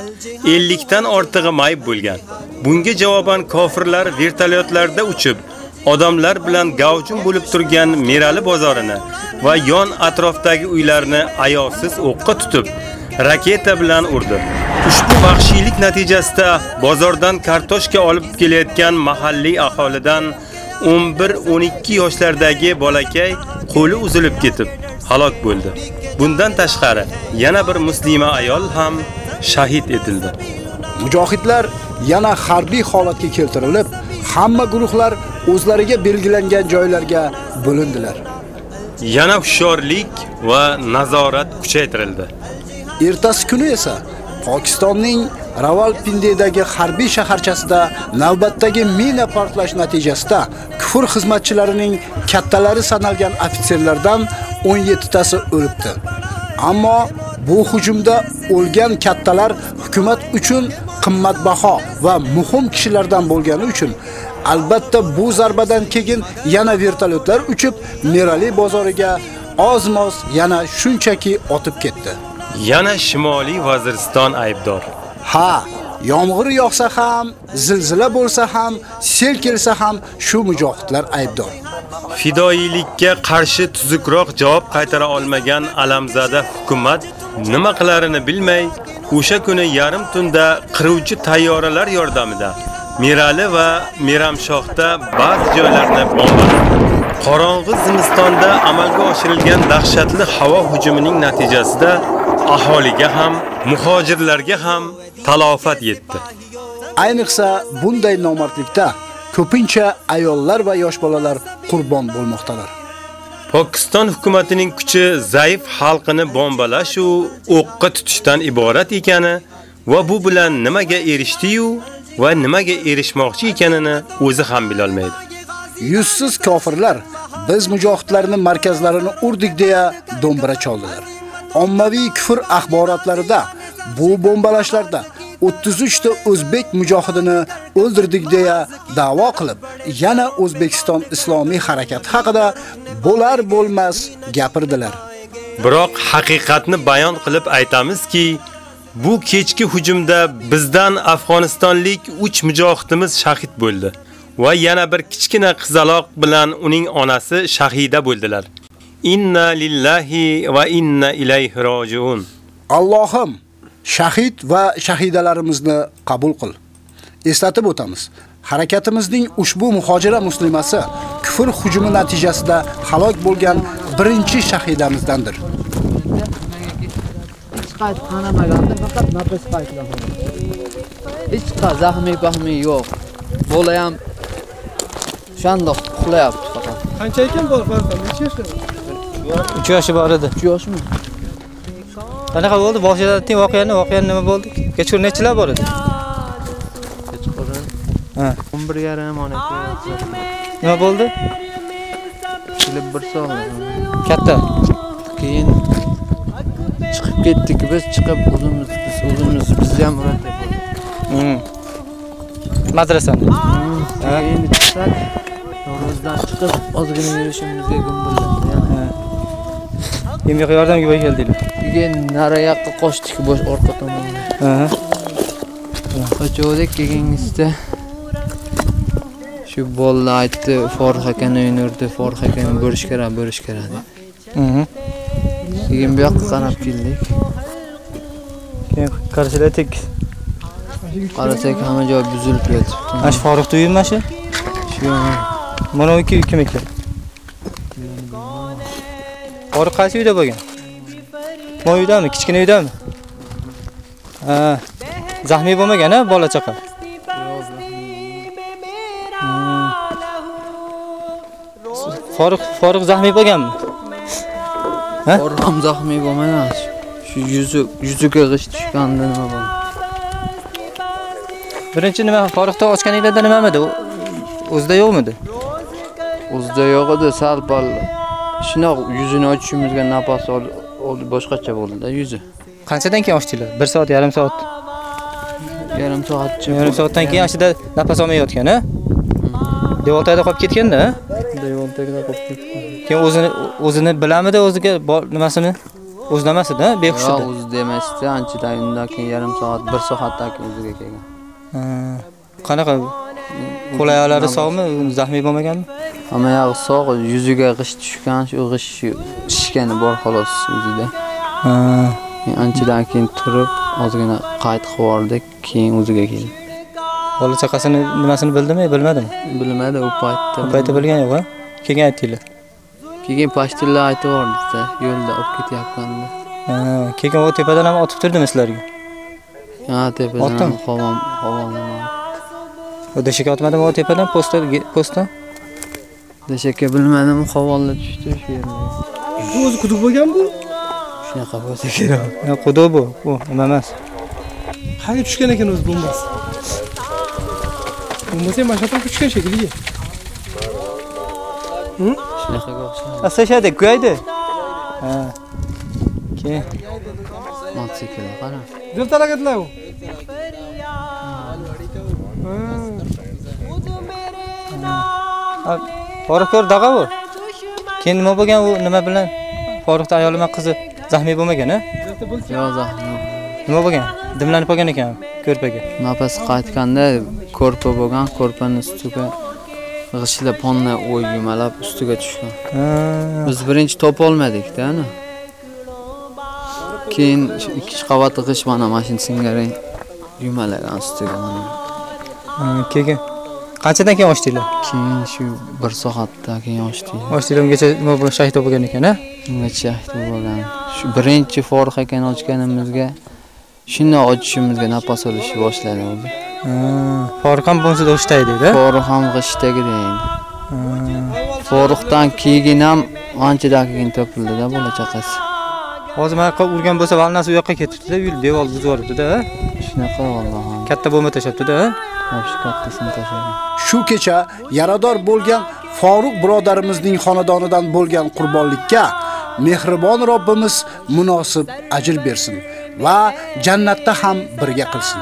50 dan ortig'i mayib bo'lgan. Bunga javoban kofirlar vertolyotlarda uchib, odamlar bilan gavjum bo'lib turgan Merali bozorini va yon atrofdagi uylarni ayovsiz o'qqa tutib, raketa bilan urdi. Ushbu vahshiylik natijasida bozordan kartoshka olib kelayotgan mahalliy aholidan 11-12 yoshlardagi bolakay qo'li uzilib ketib halok bo'ldi. Bundan tashqari yana bir muslima ayol ham shahid etildi. Mujohidlar yana harbiy holatga keltirilib, hamma guruhlar o'zlariga belgilangan joylarga bo'lindilar. Yana hushyorlik va nazorat kuchaytirildi. Ertasi kuni esa Pokistonning Rawalpindidagi harbiy shaharchasida navbatdagi mina portlash natijasida kufr xizmatchilarining kattalari sanalgan ofitserlardan 17 tasi o'libdi. Ammo bu hujumda o'lgan kattalar hukumat uchun qimmatbaho va muhim kishilardan bo'lgani uchun albatta bu zarbadan keyin yana vertolyotlar uchib Merali bozoriga ozmoz yana shunchaki otib ketdi. Yana Shimoliy Vaziriston aybdor. Ha, yomg'ir yog'sa ham, zilzila bo'lsa ham, sel kelsa ham shu mujohidlar aybdor. Fidoyilikka qarshi tuzukroq javob qaytara olmagan alamzada hukumat nima qilarini bilmay, o'sha kuni yarim tunda qiruvchi tayyoralar yordamida Mirali va Miramshohda ba'zi joylarni bombaladi. Qorong'i zimistonda amalga oshirilgan dahshatli havo hujumining natijasida aholiga ham, muhojirlarga ham talofat yetdi. Ayniqsa bunday nomardlikda ko'pincha ayollar va yosh bolalar qurbon bo'lmoqdalar. Pokiston hukumatining kuchi zaif xalqini bombalash u o'qqa tutishdan iborat ekani va bu bilan nimaga erishdi-yu va nimaga erishmoqchi ekanini o'zi ham bila olmaydi. Yuzsiz kofirlar biz mujohidlarning markazlarini urdik deya do'mbira choldilar. Ommaviy kufr axborotlarida bu bombalashlarda 33 ta o'zbek mujohidini o'ldirdik deya da'vo qilib, yana O'zbekiston Islomiy harakati haqida bo'lar bo'lmas gapirdilar. Biroq haqiqatni bayon qilib aytamizki, bu kechki hujumda bizdan Afg'onistonlik 3 mujohidimiz shahid bo'ldi va yana bir kichkina qizaloq bilan uning onasi shahida bo'ldilar. Inna lillahi va inna ilayhi rojiun. Allohim shahid va shahidalarimizni qabul qil. Eslatib o'tamiz. Harakatimizning ushbu muhojira muslimasi kufr hujumi natijasida halok bo'lgan birinchi shahidamizdandir. Hech qayt qanamaganda faqat nafas. Hech qay zaxmi bahmi yo'q. Bola ham shundoq uxlayapti faqat. Qancha ekan bola farzand? Necha yoshda? 3 yoshi bor edi. 3 yoshmi? Qanaqa bo'ldi? Boshladan voqeani, voqeani nima bo'ldi? Kechqurun nechilar bor edi? Kechqurun Ha. 11 yarim 12. Nima bo'ldi? Kelib bir soat. Katta. Keyin chiqib ketdik biz, chiqib o'zimiz biz o'zimiz biz ham uratib Hmm. Madrasani. Keyin chiqsak, yo'limizdan chiqib ozgina yurishimizga gumburlandi. Yordamga bo'lib keldinglar. Keyin nariyoqqa qochdik bosh orqa tomonga. Ha. Qochuvdik keyingizda shu bolalar aytdi Forix akani o'ynardi, Forix akani bo'lish kerak, bo'lish kerak deb. Keyin bu yoqqa qarab keldik. Keyin qarashilar tekis. Qarasak hamma joy buzilib yotibdi. Mana shu Foruq uyimi mana shu? Shu Mana ikki kim ekan? Foruq qaysi uyda bo'lgan? Bu uydami? Kichkina uydami? Ha. Zahmiy bo'lmagan-a bola chaqa? Hmm. Foruq Foruq zahmiy bo'lganmi? Ha? Foruq ham zahmiy bo'lmagan. Shu yuzi yuziga g'isht tushganda nima bo'ldi? Birinchi nima Foruqda ochganinglarda nimamidi? O'zida yo'qmidi? O'zida yo'q edi, sal pal shunoq yuzini ochishimizga nafas oldi, boshqacha bo'ldi-da yuzi. Qanchadan keyin ochdinglar? 1 soat, yarim soat. Yarim soatcha. Yarim soatdan keyin ashida nafas olmay yotgan, ha? Devor tagida qolib ketganda? Devor tagida qolib ketgan. Keyin o'zini o'zini bilamidi o'ziga nimasini? O'zida emas edi, ha? Behush edi. o'zida emas edi. Anchadan undan keyin yarim soat, 1 soatdan keyin o'ziga kelgan. Qanaqa? Qo'l oyoqlari sog'mi? Zahmiy bo'lmaganmi? Hamma yog'i sog', yuziga g'isht tushgan, shu g'isht shishgani bor xolos. Men anchadan keyin turib, ozgina qayt qilib keyin o'ziga keldi. Bola chaqasini nimasini bildimi, bilmadimi? Bilmadi u paytda. U paytda bilgan yo'q, ha? Keyin aytdinglar. Keyin pashtillar aytib yubordi-da, yo'lda olib ketyapganda. Ha, keyin u tepadan ham otib turdimi sizlarga? Ha, tepadan Otdimi? ham deshiga otmadimi u tepadan postda postdan? Deshakka bilmadim, havolla tushdi shu yerga. Bu o'zi quduq bo'lgan bu? Shunaqa bo'lsa kerak. Ya quduq bu, u nima emas. Qayerga tushgan ekan o'zi bombasi? Bombasi ham mana shu yoqqa tushgan shekilli. Shunaqaga o'xshaydi. Asashadi, kuyaydi. Ha. Keyin Mototsikl qara. Dil talaqatlar u. Foruq ko'r dag'a bu. Keyin nima bo'lgan u nima bilan? Foruqda ayoli bilan qizi zahmiy bo'lmagan, ha? Yo'q, zahmi. Nima bo'lgan? Dimlanib qolgan ekan ko'rpaga. Nafas qaytganda ko'rpa bo'lgan, ko'rpani ustiga g'ishlab ponna o'y yumalab ustiga tushgan. Biz birinchi topa olmadik-da, ana. Keyin shu ikki qavat g'isht mana mashina singari yumalagan ustiga Keyin qanchadan keyin ochdinglar? Keyin shu 1 soatdan keyin ochdik. Ochdinglar ungacha nima bo'lib shahid bo'lgan ekan, ha? Ungacha shahid bo'lgan. Shu birinchi Foruq ekan ochganimizga shunday ochishimizga nafas olishni boshladi o'zi. Foruq ham bunisi o'shtaydi-da. Foruq ham g'ishtdagi deydi. Foruqdan keyin ham anchadan keyin topildi-da bola chaqasi. Hozir mana qilib urgan bo'lsa, valnasi u yoqqa ketibdi-da, uyni devor buzib yuboribdi-da. ha? Shunaqa vallahi. Katta bomba tashlabdi-da. Shu kattasini tashlagan. Shu kecha yarador bo'lgan Foruq birodarimizning xonadonidan bo'lgan qurbonlikka mehribon Robbimiz munosib ajr bersin va jannatda ham birga qilsin.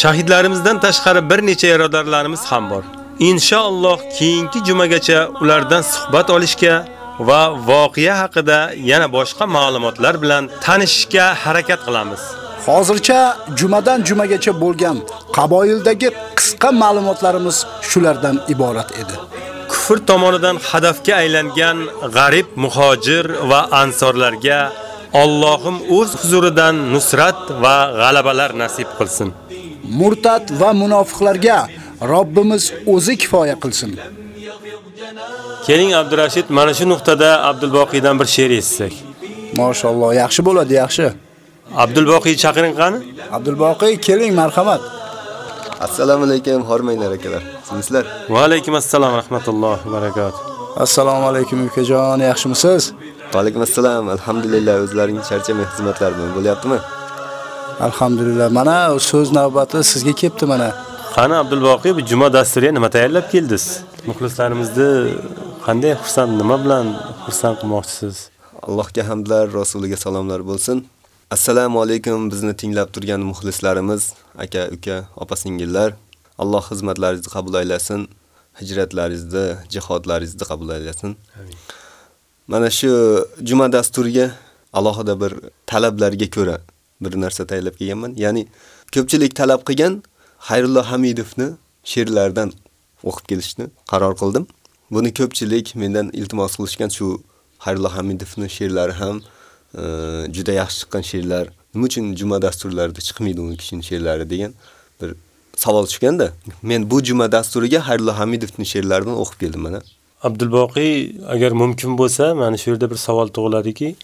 Shahidlarimizdan tashqari bir necha yaradorlarimiz ham bor. Inshaalloh keyingi jumagacha ulardan suhbat olishga va voqea haqida yana boshqa ma'lumotlar bilan tanishishga harakat qilamiz. Hozircha jumadan jumagacha bo'lgan qaboyildagi qisqa ma'lumotlarimiz shulardan iborat edi. Kufr tomonidan hadafga aylangan g'arib muhojir va ansorlarga Allohim o'z huzuridan nusrat va g'alabalar nasib qilsin. Murtad va munofiqlarga Robbimiz o'zi kifoya qilsin. Keling Abdurashid mana shu nuqtada Abdulboqiydan bir she'r eshitsak. Mashalloh, yaxshi bo'ladi, yaxshi. Abdulboqiy chaqiring qani? Abdulboqiy, keling, marhamat. Assalomu alaykum, hormanglar akalar. Sizlar? Va alaykum assalom rahmatullohi va barakotuh. Assalomu alaykum ukajon, yaxshimisiz? Va alaykum assalom. Alhamdulillah, o'zlaringiz charchamay xizmatlar bilan bo'lyaptimi? Alhamdulillah. Mana so'z navbati sizga kelibdi mana. Qani Abdulboqiy, bu juma dasturiga nima tayyorlab keldingiz? Muxlislarimizni qanday xursand, nima bilan xursand qilmoqchisiz? Allohga hamdlar, rasuliga salomlar bo'lsin. Assalomu alaykum bizni tinglab turgan muxlislarimiz, aka, uka, opa-singillar. Alloh xizmatlaringizni qabul aylasin, hijratlaringizni, jihodlaringizni qabul aylasin. mana shu juma dasturiga alohida bir talablarga ko'ra bir narsa tayyorlab kelganman. Ya'ni ko'pchilik talab qilgan Xayrullo Hamidovni she'rlaridan o'qib kelishni qaror qildim. Buni ko'pchilik mendan iltimos qilishgan shu Xayrullo Hamidovni she'rlari ham juda yaxshi chiqqan she'rlar. Nima uchun juma dasturlarida chiqmaydi u kishining she'rlari degan bir savol tushganda, men bu juma dasturiga Xayrullo Hamidovning she'rlaridan o'qib keldim mana. Abdulboqiy agar mumkin bo'lsa, mana shu yerda bir savol tug'iladiki,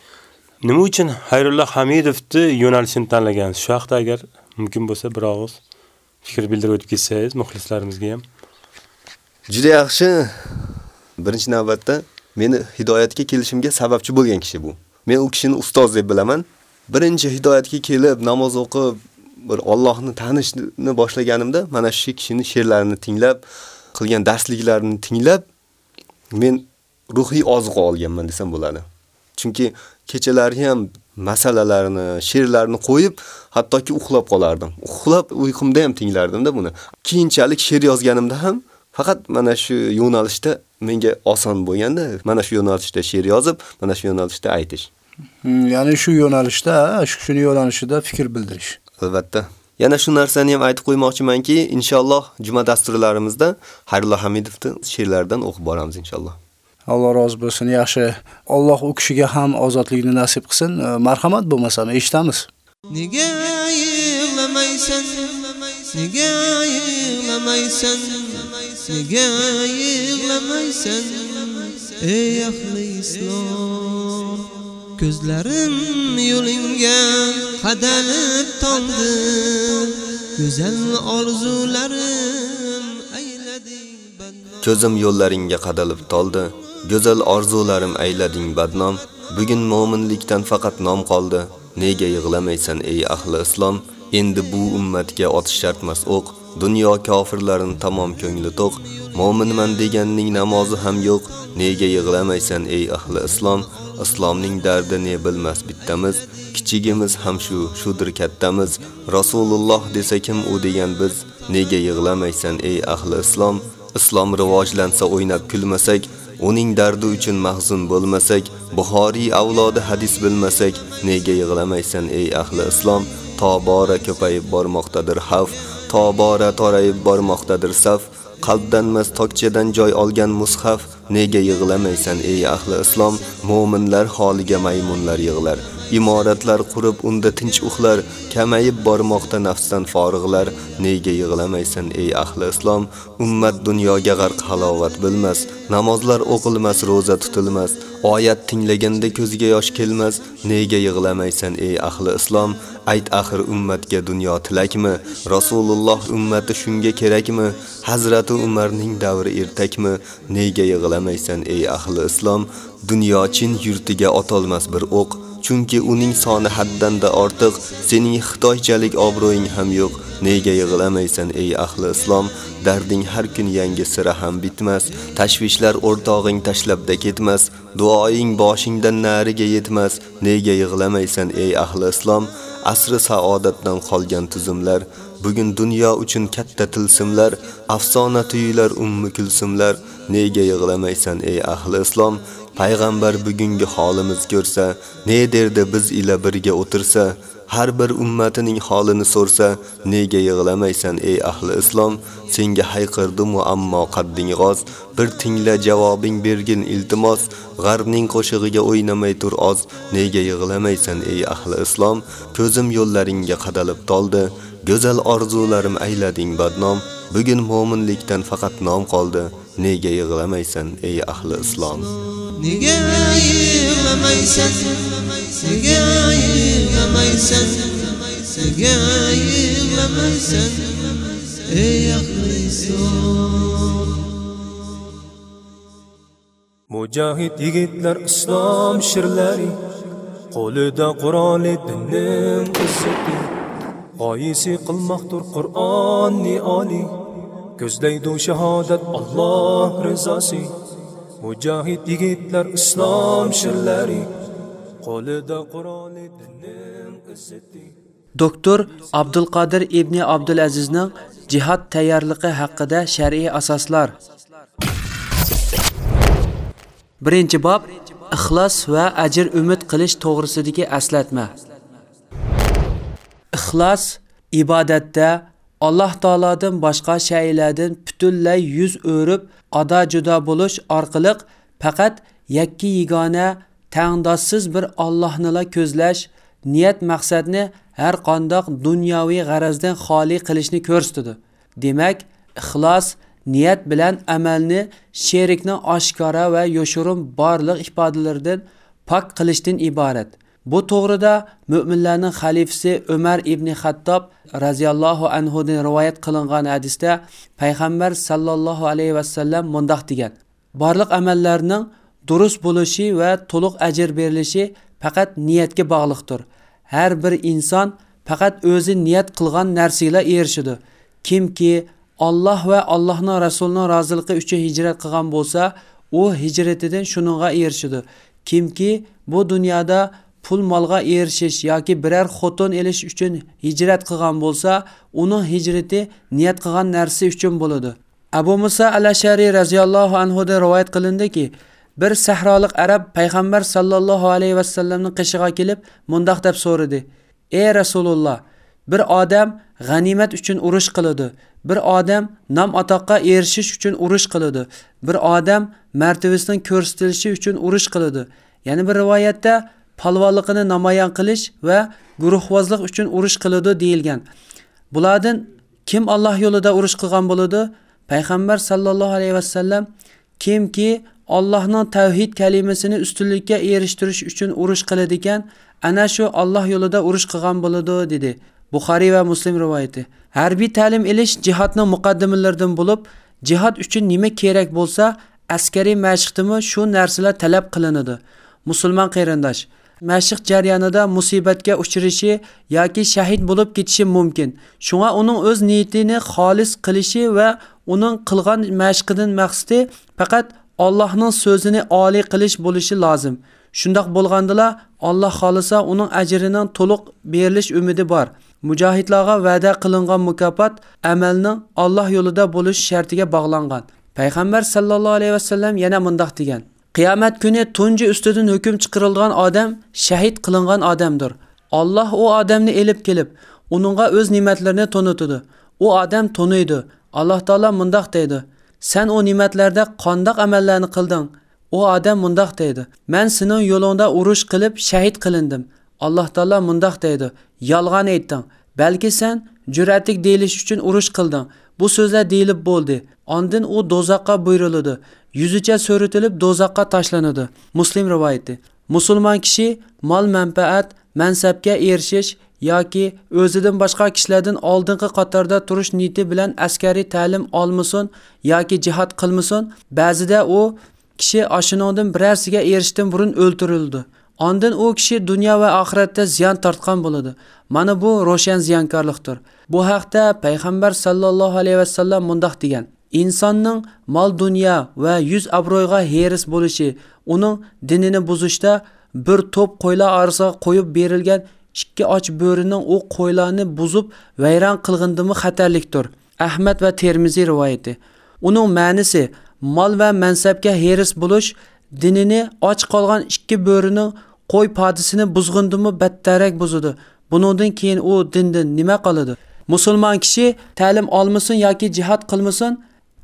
nima uchun Xayrullo Hamidovni yo'nalishini tanlagansiz? Shu haqda agar mumkin bo'lsa bir og'iz fikr bildirib o'tib ketsangiz muxlislarimizga ham. Juda yaxshi. Birinchi navbatda meni hidoyatga kelishimga sababchi bo'lgan kishi bu. Men u kishini ustoz deb bilaman. Birinchi hidoyatga kelib, namoz o'qib, bir Allohni tanishni boshlaganimda mana shu kishining she'rlarini tinglab, qilgan darsliklarini tinglab men ruhiy oziq olganman desam bo'ladi. Chunki kechalari ham masalalarni, she'rlarni qo'yib, hattoki uxlab qolardim. Uxlab uyqumda ham tinglardim-da buni. Keyinchalik she'r yozganimda ham faqat mana shu yo'nalishda menga oson bo'lganda, mana shu yo'nalishda she'r yozib, mana shu yo'nalishda aytish. Hmm, ya'ni shu yo'nalishda, shu shuni yo'nalishida fikr bildirish. Albatta. Yana shu narsani ham aytib qo'ymoqchimanki, inshaalloh juma dasturlarimizda Xayrullo Hamidovning she'rlaridan o'qib boramiz inshaalloh. Alloh rozi bo'lsin. Yaxshi. Alloh u kishiga ham ozodlikni nasib qilsin. Marhamat bo'lmasam eshitamiz. Nega yig'lamaysan? Nega yig'lamaysan? Nega yig'lamaysan? Ey ahli islom? Ko'zlarim yo'lingga qadalib toldi Go'zal orzularim aylading Ko'zim yo'llaringga qadalib toldi Go'zal orzularim aylading badnom. Bugun mo'minlikdan faqat nom qoldi. Nega yig'lamaysan ey ahli islom? Endi bu ummatga otish shartmas o'q. Dunyo kofirlarini tamom ko'ngli to'q. Mo'minman deganning namozi ham yo'q. Nega yig'lamaysan ey ahli islom? Islomning dardi ne bilmas bittamiz. Kichigimiz ham shu, shudir kattamiz. Rasululloh desa kim u degan biz? Nega yig'lamaysan ey ahli islom? Islom rivojlansa o'ynab kulmasak Uning dardi uchun mahzun bo'lmasak, Buxoriy avlodi hadis bilmasak, nega yig'lamaysan ey ahli islom? Tobora ko'payib bormoqdadir xavf, tobora torayib bormoqdadir saf. Qalbdanmas tokchadan joy olgan mushaf, nega yig'lamaysan ey ahli islom? Mo'minlar holiga maymunlar yig'lar. Imoratlar qurib unda tinch uxlar, kamayib bormoqda nafsdan forig'lar. Nega yig'lamaysan ey ahli islom? Ummat dunyoga g'arq halovat bilmas, namozlar o'qilmas, roza tutilmas, oyat tinglaganda ko'ziga yosh kelmas. Nega yig'lamaysan ey ahli islom? Ayt axir ummatga dunyo tilakmi? Rasululloh ummati shunga kerakmi? Hazrati Umarning davri ertakmi? Nega yig'lamaysan ey ahli islom? Dunyo chin yurtiga otolmas bir o'q. Chunki uning soni haddan-da ortiq, sening xitoychalik obro'ying ham yo'q. Nega yig'lamaysan ey ahli islom? Darding har kun yangi sira ham bitmas. Tashvishlar o'rtog'ing tashlabda ketmas. Duoing boshingdan nariga yetmas. Nega yig'lamaysan ey ahli islom? Asri saodatdan qolgan tuzumlar Bugun dunyo uchun katta tilsimlar, afsona tuyular ummi kulsimlar, Nega yig'lamaysan ey ahli islom? Payg'ambar bugungi holimiz ko'rsa, ne derdi biz ila birga o'tirsa, har bir ummatining holini so'rsa, nega yig'lamaysan ey ahli islom? Senga hayqirdim-u ammo qadding g'oz, bir tingla javobing bergin iltimos, g'arbning qo'shig'iga o'ynamay tur oz, nega yig'lamaysan ey ahli islom? Ko'zim yo'llaringga qadalib toldi, go'zal orzularim aylading badnom, bugun mo'minlikdan faqat nom qoldi. Nega yig'lamaysan ey ahli islom? Nega yig'lamaysan? Nega yig'lamaysan? Nega yig'lamaysan? Ey ahli islom Mujohid yigitlar islom shirlari qo'lida Qur'oni dinning izzati g'oyisi qilmoqdir Qur'onni oliy ko'zlaydi shahodat Alloh rizosi mujohid yigitlar islom shirlari. Qo'lida Qur'oni dinning izzati. Doktor Abdulqodir ibn Abdulazizning jihad tayyorligi haqida shar'iy asoslar. 1-bob ixlos va ajr umid qilish to'g'risidagi aslatma. Ixlos ibodatda Alloh taolodan boshqa shaylardan butunlay yuz o'rib, ado judo bo'lish orqali faqat yakki yagona tangdossiz bir ollohnila ko'zlash, niyat maqsadni har qandoq dunyoviy g'arazdan xoli qilishni ko'rsatadi. Demak, ixlos niyat bilan amalni sherikni oshkora va yoshirin borliq ifodalardan pok qilishdan iborat. Bu to'g'rida mu'minlarning xalifasi Umar ibn Xattob radhiyallohu anhu dan rivoyat qilingan hadisda payg'ambar sallallohu alayhi vasallam mundoq degan: Barliq amallarning durust bo'lishi va to'liq ajr berilishi faqat niyatga bog'liqdir. Har bir inson faqat o'zi niyat qilgan narsaga erishadi. Kimki Alloh va Allohning rasulining roziligi uchun hijrat qilgan bo'lsa, u hijratidan shuningga erishadi. Kimki bu dunyoda pul molga erishish yoki biror xotin elish uchun hijrat qilgan bo'lsa, uning hijrati niyat qilgan narsa uchun bo'ladi. Abu Musa al-Ashari roziyallohu anhu da rivoyat qilindiki, bir sahrolik arab payg'ambar sallallohu alayhi vasallamni qishig'a kelib, mundoq deb so'radi: "Ey Rasululloh, bir odam g'animat uchun urush qiladi, bir odam nom atoqqa erishish uchun urush qiladi, bir odam martabasining ko'rsatilishi uchun urush qiladi." Ya'ni bir rivoyatda palvonligini namoyon qilish va guruhvozlik uchun urush qiladi deyilgan. Bulardan kim Alloh yo'lida urush qilgan bo'ladi? Payg'ambar sallallohu alayhi vasallam kimki Allohning tavhid kalimasini ustunlikka erishtirish uchun urush qiladi ekan, ana shu Alloh yo'lida urush qilgan bo'ladi dedi. Buxoriy va Muslim rivoyati. Harbiy ta'lim olish jihodning muqaddimalaridan bo'lib, jihod uchun nima kerak bo'lsa, askariy mashqdimi shu narsalar talab qilinadi. Musulmon qarindosh, mashq jarayonida musibatga uchrashi yoki shahid bo'lib ketishi mumkin. Shunga uning o'z niyatini xolis qilishi va uning qilgan mashqidan maqsadi faqat Allohning so'zini oliy qilish bo'lishi lozim. Shundoq bo'lgandala Alloh xolisa uning ajrining to'liq berilish umidi bor. Mujohidlarga va'da qilingan mukofot amalning Alloh yo'lida bo'lish shartiga bog'langan. Payg'ambar sallallohu alayhi vasallam yana mundoq degan: Qiyomat kuni tunji ustidan hukm chiqarilgan odam shahid qilingan odamdir. Alloh u odamni elib kelib, uningga o'z ne'matlarini tonutadi. U odam tonuydi. Alloh taolo mundoq deydi: "Sen o ne'matlarda qandoq amallarni qilding?" U odam mundoq deydi: "Men sening yo'lingda urush qilib shahid qilindim." Alloh taolo mundoq deydi: "Yolg'on aytding. Balki sen jur'atlik deyilish uchun urush qilding." Bu so'zlar deyilib bo'ldi. Ondan u do'zaxqa buyuriladi. Yuzicha so'ritilib do'zaxqa tashlanadi. Muslim rivoyati. Musulmon kishi mol manfaat, mansabga erishish yoki o'zidan boshqa kishilardan oldingi qatorda turish niyati bilan askariy ta'lim olmasin yoki jihad qilmasin, ba'zida u kishi ashuningdan birarsiga erishishdan burun o'ltirildi. Ondan u kishi dunyo va oxiratda ziyon tortgan bo'ladi. Mana bu ro'shan ziyonkorlikdir. Bu haqda payg'ambar sallallohu alayhi vasallam mundoq degan: Insonning mol dunyo va yuz obro'yga heris bo'lishi, uning dinini buzishda bir to'p qo'ylar orasiga qo'yib berilgan ikki och bo'rining u qo'ylarni buzib vayron qilg'indimi xatarlikdir. Ahmad va Termiziy rivoyati. Uning ma'nisi mol va mansabga heris bo'lish dinini och qolgan ikki bo'rining qo'y podisini buzg'indimi battarak buzadi. Buningdan keyin u dindan nima qoladi? Musulmon kishi ta'lim olmasin yoki jihad qilmasin,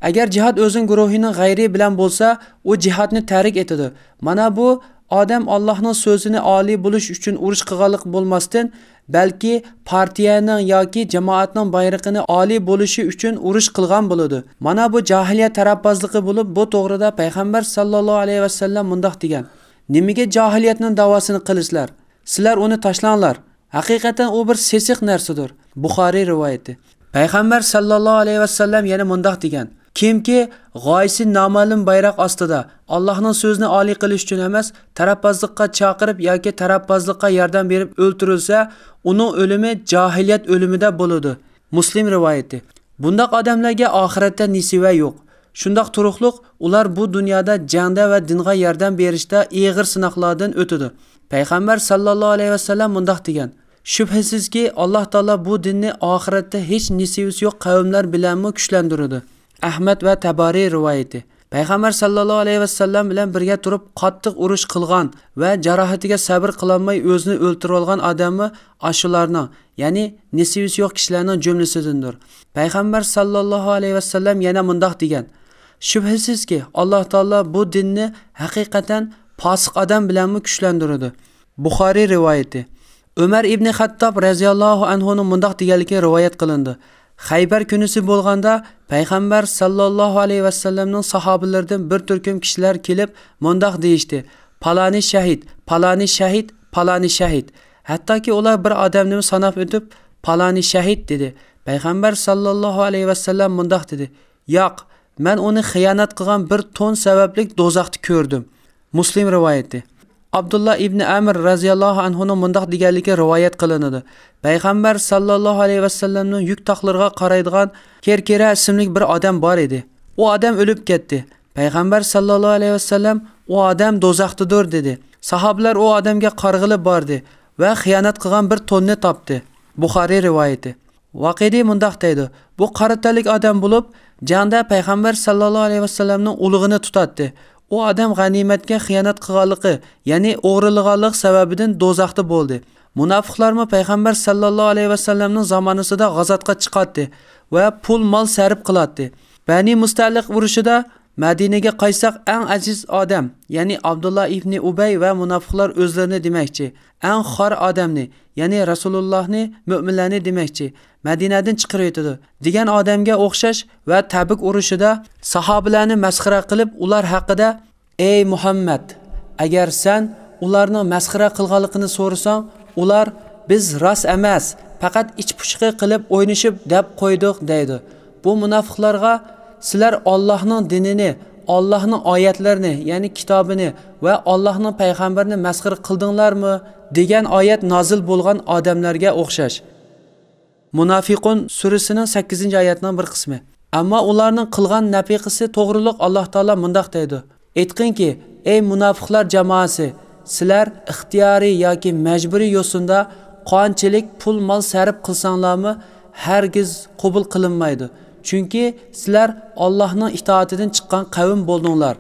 agar jihad o'zining guruhining g'ayri bilan bo'lsa, u jihadni tarik etadi. Mana bu odam Allohning so'zini oliy bo'lish uchun urush qilganlik bo'lmasdan, balki partiyaning yoki jamoatning bayrog'ini oliy bo'lishi uchun urush qilgan bo'ladi. Mana bu jahiliyat tarafbozligi bo'lib, bu to'g'rida payg'ambar sallallohu alayhi vasallam mundoq degan: "Nimaga jahiliyatning davosini qilisizlar? Sizlar uni tashlanglar. Haqiqatan u bir sesiq narsadir." Buxoriy rivoyati. Payg'ambar sallallohu alayhi vasallam yana mundoq degan: Kimki g'oyisi noma'lum bayroq ostida Allohning so'zini oliy qilish uchun emas, tarafbozlikqa chaqirib yoki tarafbozlikqa yordam berib o'ltirilsa, uning o'limi jahiliyat o'limida bo'ladi. Muslim rivoyati. Bundoq odamlarga oxiratda nisiva yo'q. Shundoq turuqliq ular bu dunyoda jangda va dinga yordam berishda ig'ir sinoqlardan o'tadi. Payg'ambar sallallohu alayhi vasallam mundoq degan: Shubhasizki Alloh taolo bu dinni oxiratda hech nisivasi yo'q qavmlar bilanmi kuchlantiradi. Ahmad va taboriy rivoyati. payg'ambar sallallohu alayhi vasallam bilan birga turib qattiq urush qilgan va jarohatiga sabr qilolmay o'zini o'ltirib olgan odami ashularni ya'ni nisivisi yo'q kishilarning jumlasidandir payg'ambar sallallohu alayhi vasallam yana mundoq degan shubhasizki alloh taolo bu dinni haqiqatan posiq odam bilanmi kuchlantiradi buxoriy rivoyati umar ibn xattob roziyallohu anhuning mundoq deganligi rivoyat qilindi Xaybar kunisi bo'lganda payg'ambar sallallohu alayhi vasallamning sahobalaridan bir turkum kishilar kelib mundoq deyishdi: "Palani shahid, palani shahid, palani shahid." Hattoki ular bir odamni sanab o'tib, "Palani shahid" dedi. Payg'ambar sallallohu alayhi vasallam mundoq dedi: "Yo'q, men uni xiyonat qilgan bir ton sababli do'zaxni ko'rdim." Muslim rivoyati. Abdullah ibn Amr radhiyallohu anhuning mundoq deganligi rivoyat qilinadi. Payg'ambar sallallohu alayhi vasallamning yuk taqlirga qaraydigan Kerkera ismli bir odam bor edi. U odam o'lib ketdi. Payg'ambar sallallohu alayhi vasallam u odam do'zaxdadir dedi. Sahobalar u odamga qarg'ilib bordi va xiyonat qilgan bir tonni topdi. Buxoriy rivoyati. Vaqidi mundoq deydi. Bu qaratalik odam bo'lib, jangda payg'ambar sallallohu alayhi vasallamning ulug'ini tutatdi. U odam g'animatga xiyonat qilganligi ya'ni o'g'irlaganlik sababidan do'zaxda bo'ldi. Munofiqlarmi payg'ambar sallallohu alayhi vasallamning zamonasida g'azotga chiqatdi va pul mol sarf qiladi bani mustaliq urushida madinaga qaytsaq eng aziz odam ya'ni abdulloh ibn ubay va munofiqlar o'zlarini demoqchi eng xor odamni ya'ni rasulullohni mo'minlarni demoqchi madinadan chiqarib yetadi degan odamga o'xshash va tabik urushida sahobalarni masxara qilib ular haqida ey muhammad agar san ularni masxara qilganligini so'rasang ular biz rost emas faqat ich pushqi qilib o'ynashib deb qo'ydik deydi. Bu munofiqlarga sizlar Allohning dinini Allohning oyatlarini ya'ni kitobini va Allohning payg'ambarini masxir qildinglarmi degan oyat nozil bo'lgan odamlarga o'xshash. Munafiqun surasining 8-oyatining bir qismi. Ammo ularning qilgan nafiqasi to'g'riliq Alloh taolo mundoq deydi. Aytqinki, ey munofiqlar jamoasi, sizlar ixtiyoriy yoki majburiy yo'sinda qonchilik pul mol sarf qilsanglarmi, hargiz qabul qilinmaydi. Chunki sizlar Allohning itoatidan chiqqan qavm bo'ldinglar.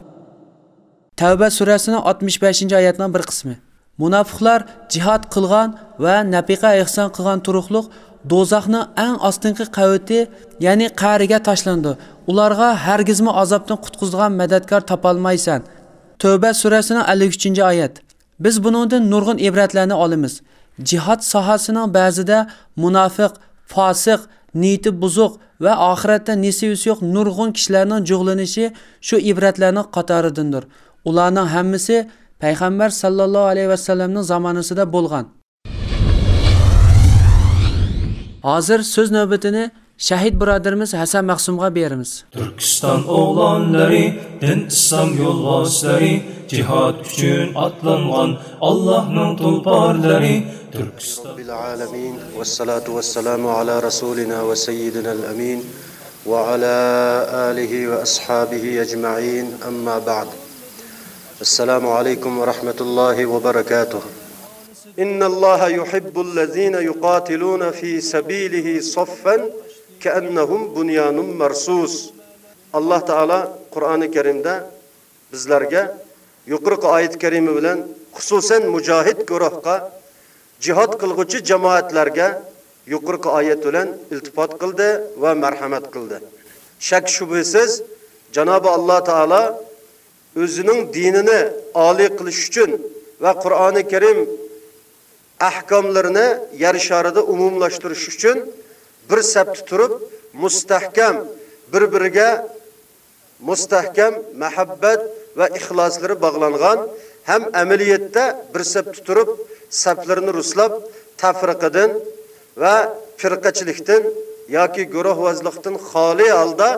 Tavba surasining 65-oyatining bir qismi. Munofiqlar jihad qilgan va nafiqa ehson qilgan turuqliq do'zaxning eng ostingi qavati ya'ni qariga tashlandi. Ularga hargizmi azobdan qutqizgan madadkor topolmaysan. Tavba surasining 53 oyat. Biz buningdan nurg'un ibratlarni olamiz. Jihod sohasining ba'zida munofiq fosiq niyati buzuq va oxiratda nesivisi yo'q nurg'un kishilarning jug'lanishi shu ibratlarning qatoridandir. Ularning hammasi payg'ambar sallallohu alayhi vasallamning zamonasida bo'lgan Hozir so'z navbatini shahid birodarimiz Hasan Maqsumga beramiz. Turkiston o'g'lonlari, din islom yo'lboshlari, jihad uchun otlangan Allohning tulporlari. Turkiston bil alamin vassalatu vassalamu ala rasulina va sayyidina al-amin va ala alihi va ashabihi ajma'in amma ba'd. Assalomu alaykum va rahmatullohi va barakatuh. İnna Allah yuhibbul lezine yuqatiluna fi sabilihi saffen keennehum bunyanun mersus. Allah Teala Kur'an-ı Kerim'de bizlerge yukarıki ayet-i kerime bilen hususen mücahit güruhka cihat kılgıcı cemaatlerge yukarıki ayet bilen iltifat kıldı ve merhamet kıldı. Şek şüphesiz Cenab-ı Allah Teala özünün dinini âli kılış için ve Kur'an-ı Kerim ahkomlarini yer sharida umumlashtirish uchun bir sabti turib mustahkam bir-biriga mustahkam muhabbat va ixloslari bog'langan ham amaliyotda bir sabti turib saplarni ruslab tafriqidan va firqachilikdan yoki guruhvozlikdan xoli holda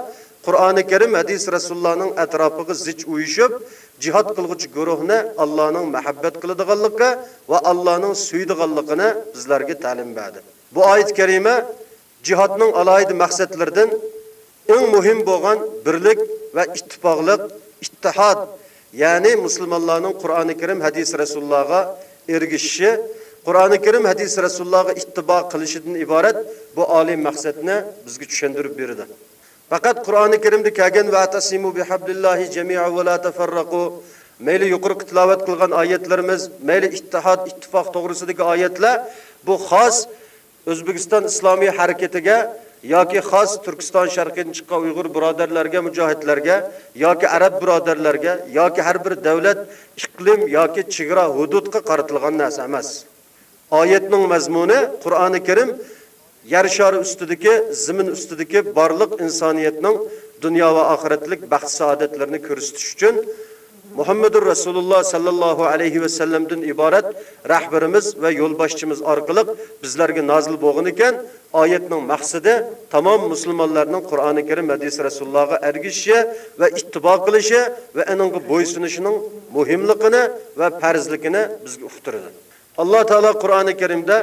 Qur'oni Karim hadis Rasulullohning atrofiga zich uyushib jihad qilguchi guruhni Allohning muhabbat qiladiganligi va Allohning suydiganligini bizlarga ta'lim berdi. Bu oyat karima jihadning alohida maqsadlaridan eng muhim bo'lgan birlik va ittifoqlik, ittihod, ya'ni musulmonlarning Qur'oni Karim hadis Rasulullohga ergishishi, Qur'oni Karim hadis Rasulullohga ittibo qilishidan iborat bu oliy maqsadni bizga tushuntirib berdi. Faqat Qur'oni Karimda kelgan va tasimu bihablillahi jami'a va la tafarraqu mayli yuqori tilovat qilgan oyatlarimiz, mayli ittihod, ittifoq to'g'risidagi oyatlar bu xos O'zbekiston islomiy harakatiga yoki xos Turkiston sharqidan chiqqan Uyg'ur birodarlarga, mujohidlarga yoki arab birodarlarga yoki har bir davlat, iqlim yoki chegara hududga qaratilgan narsa emas. Oyatning mazmuni Qur'oni Karim yer shari ustidagi, zimin ustidagi barliq insoniyatning dunyo va oxiratlik baxt saodatlarini ko'rsatish uchun Muhammadur Rasululloh sallallohu alayhi va sallamdan iborat rahbarimiz va yo'lboshchimiz orqali bizlarga nozil bo'lgan ekan, oyatning maqsadi tamom musulmonlarning Qur'oni Karim hadis Rasulullohga ergishishi va ittibo qilishi va uninga bo'ysunishining muhimligini va farzligini bizga uqtiradi. Alloh taolo Qur'oni Karimda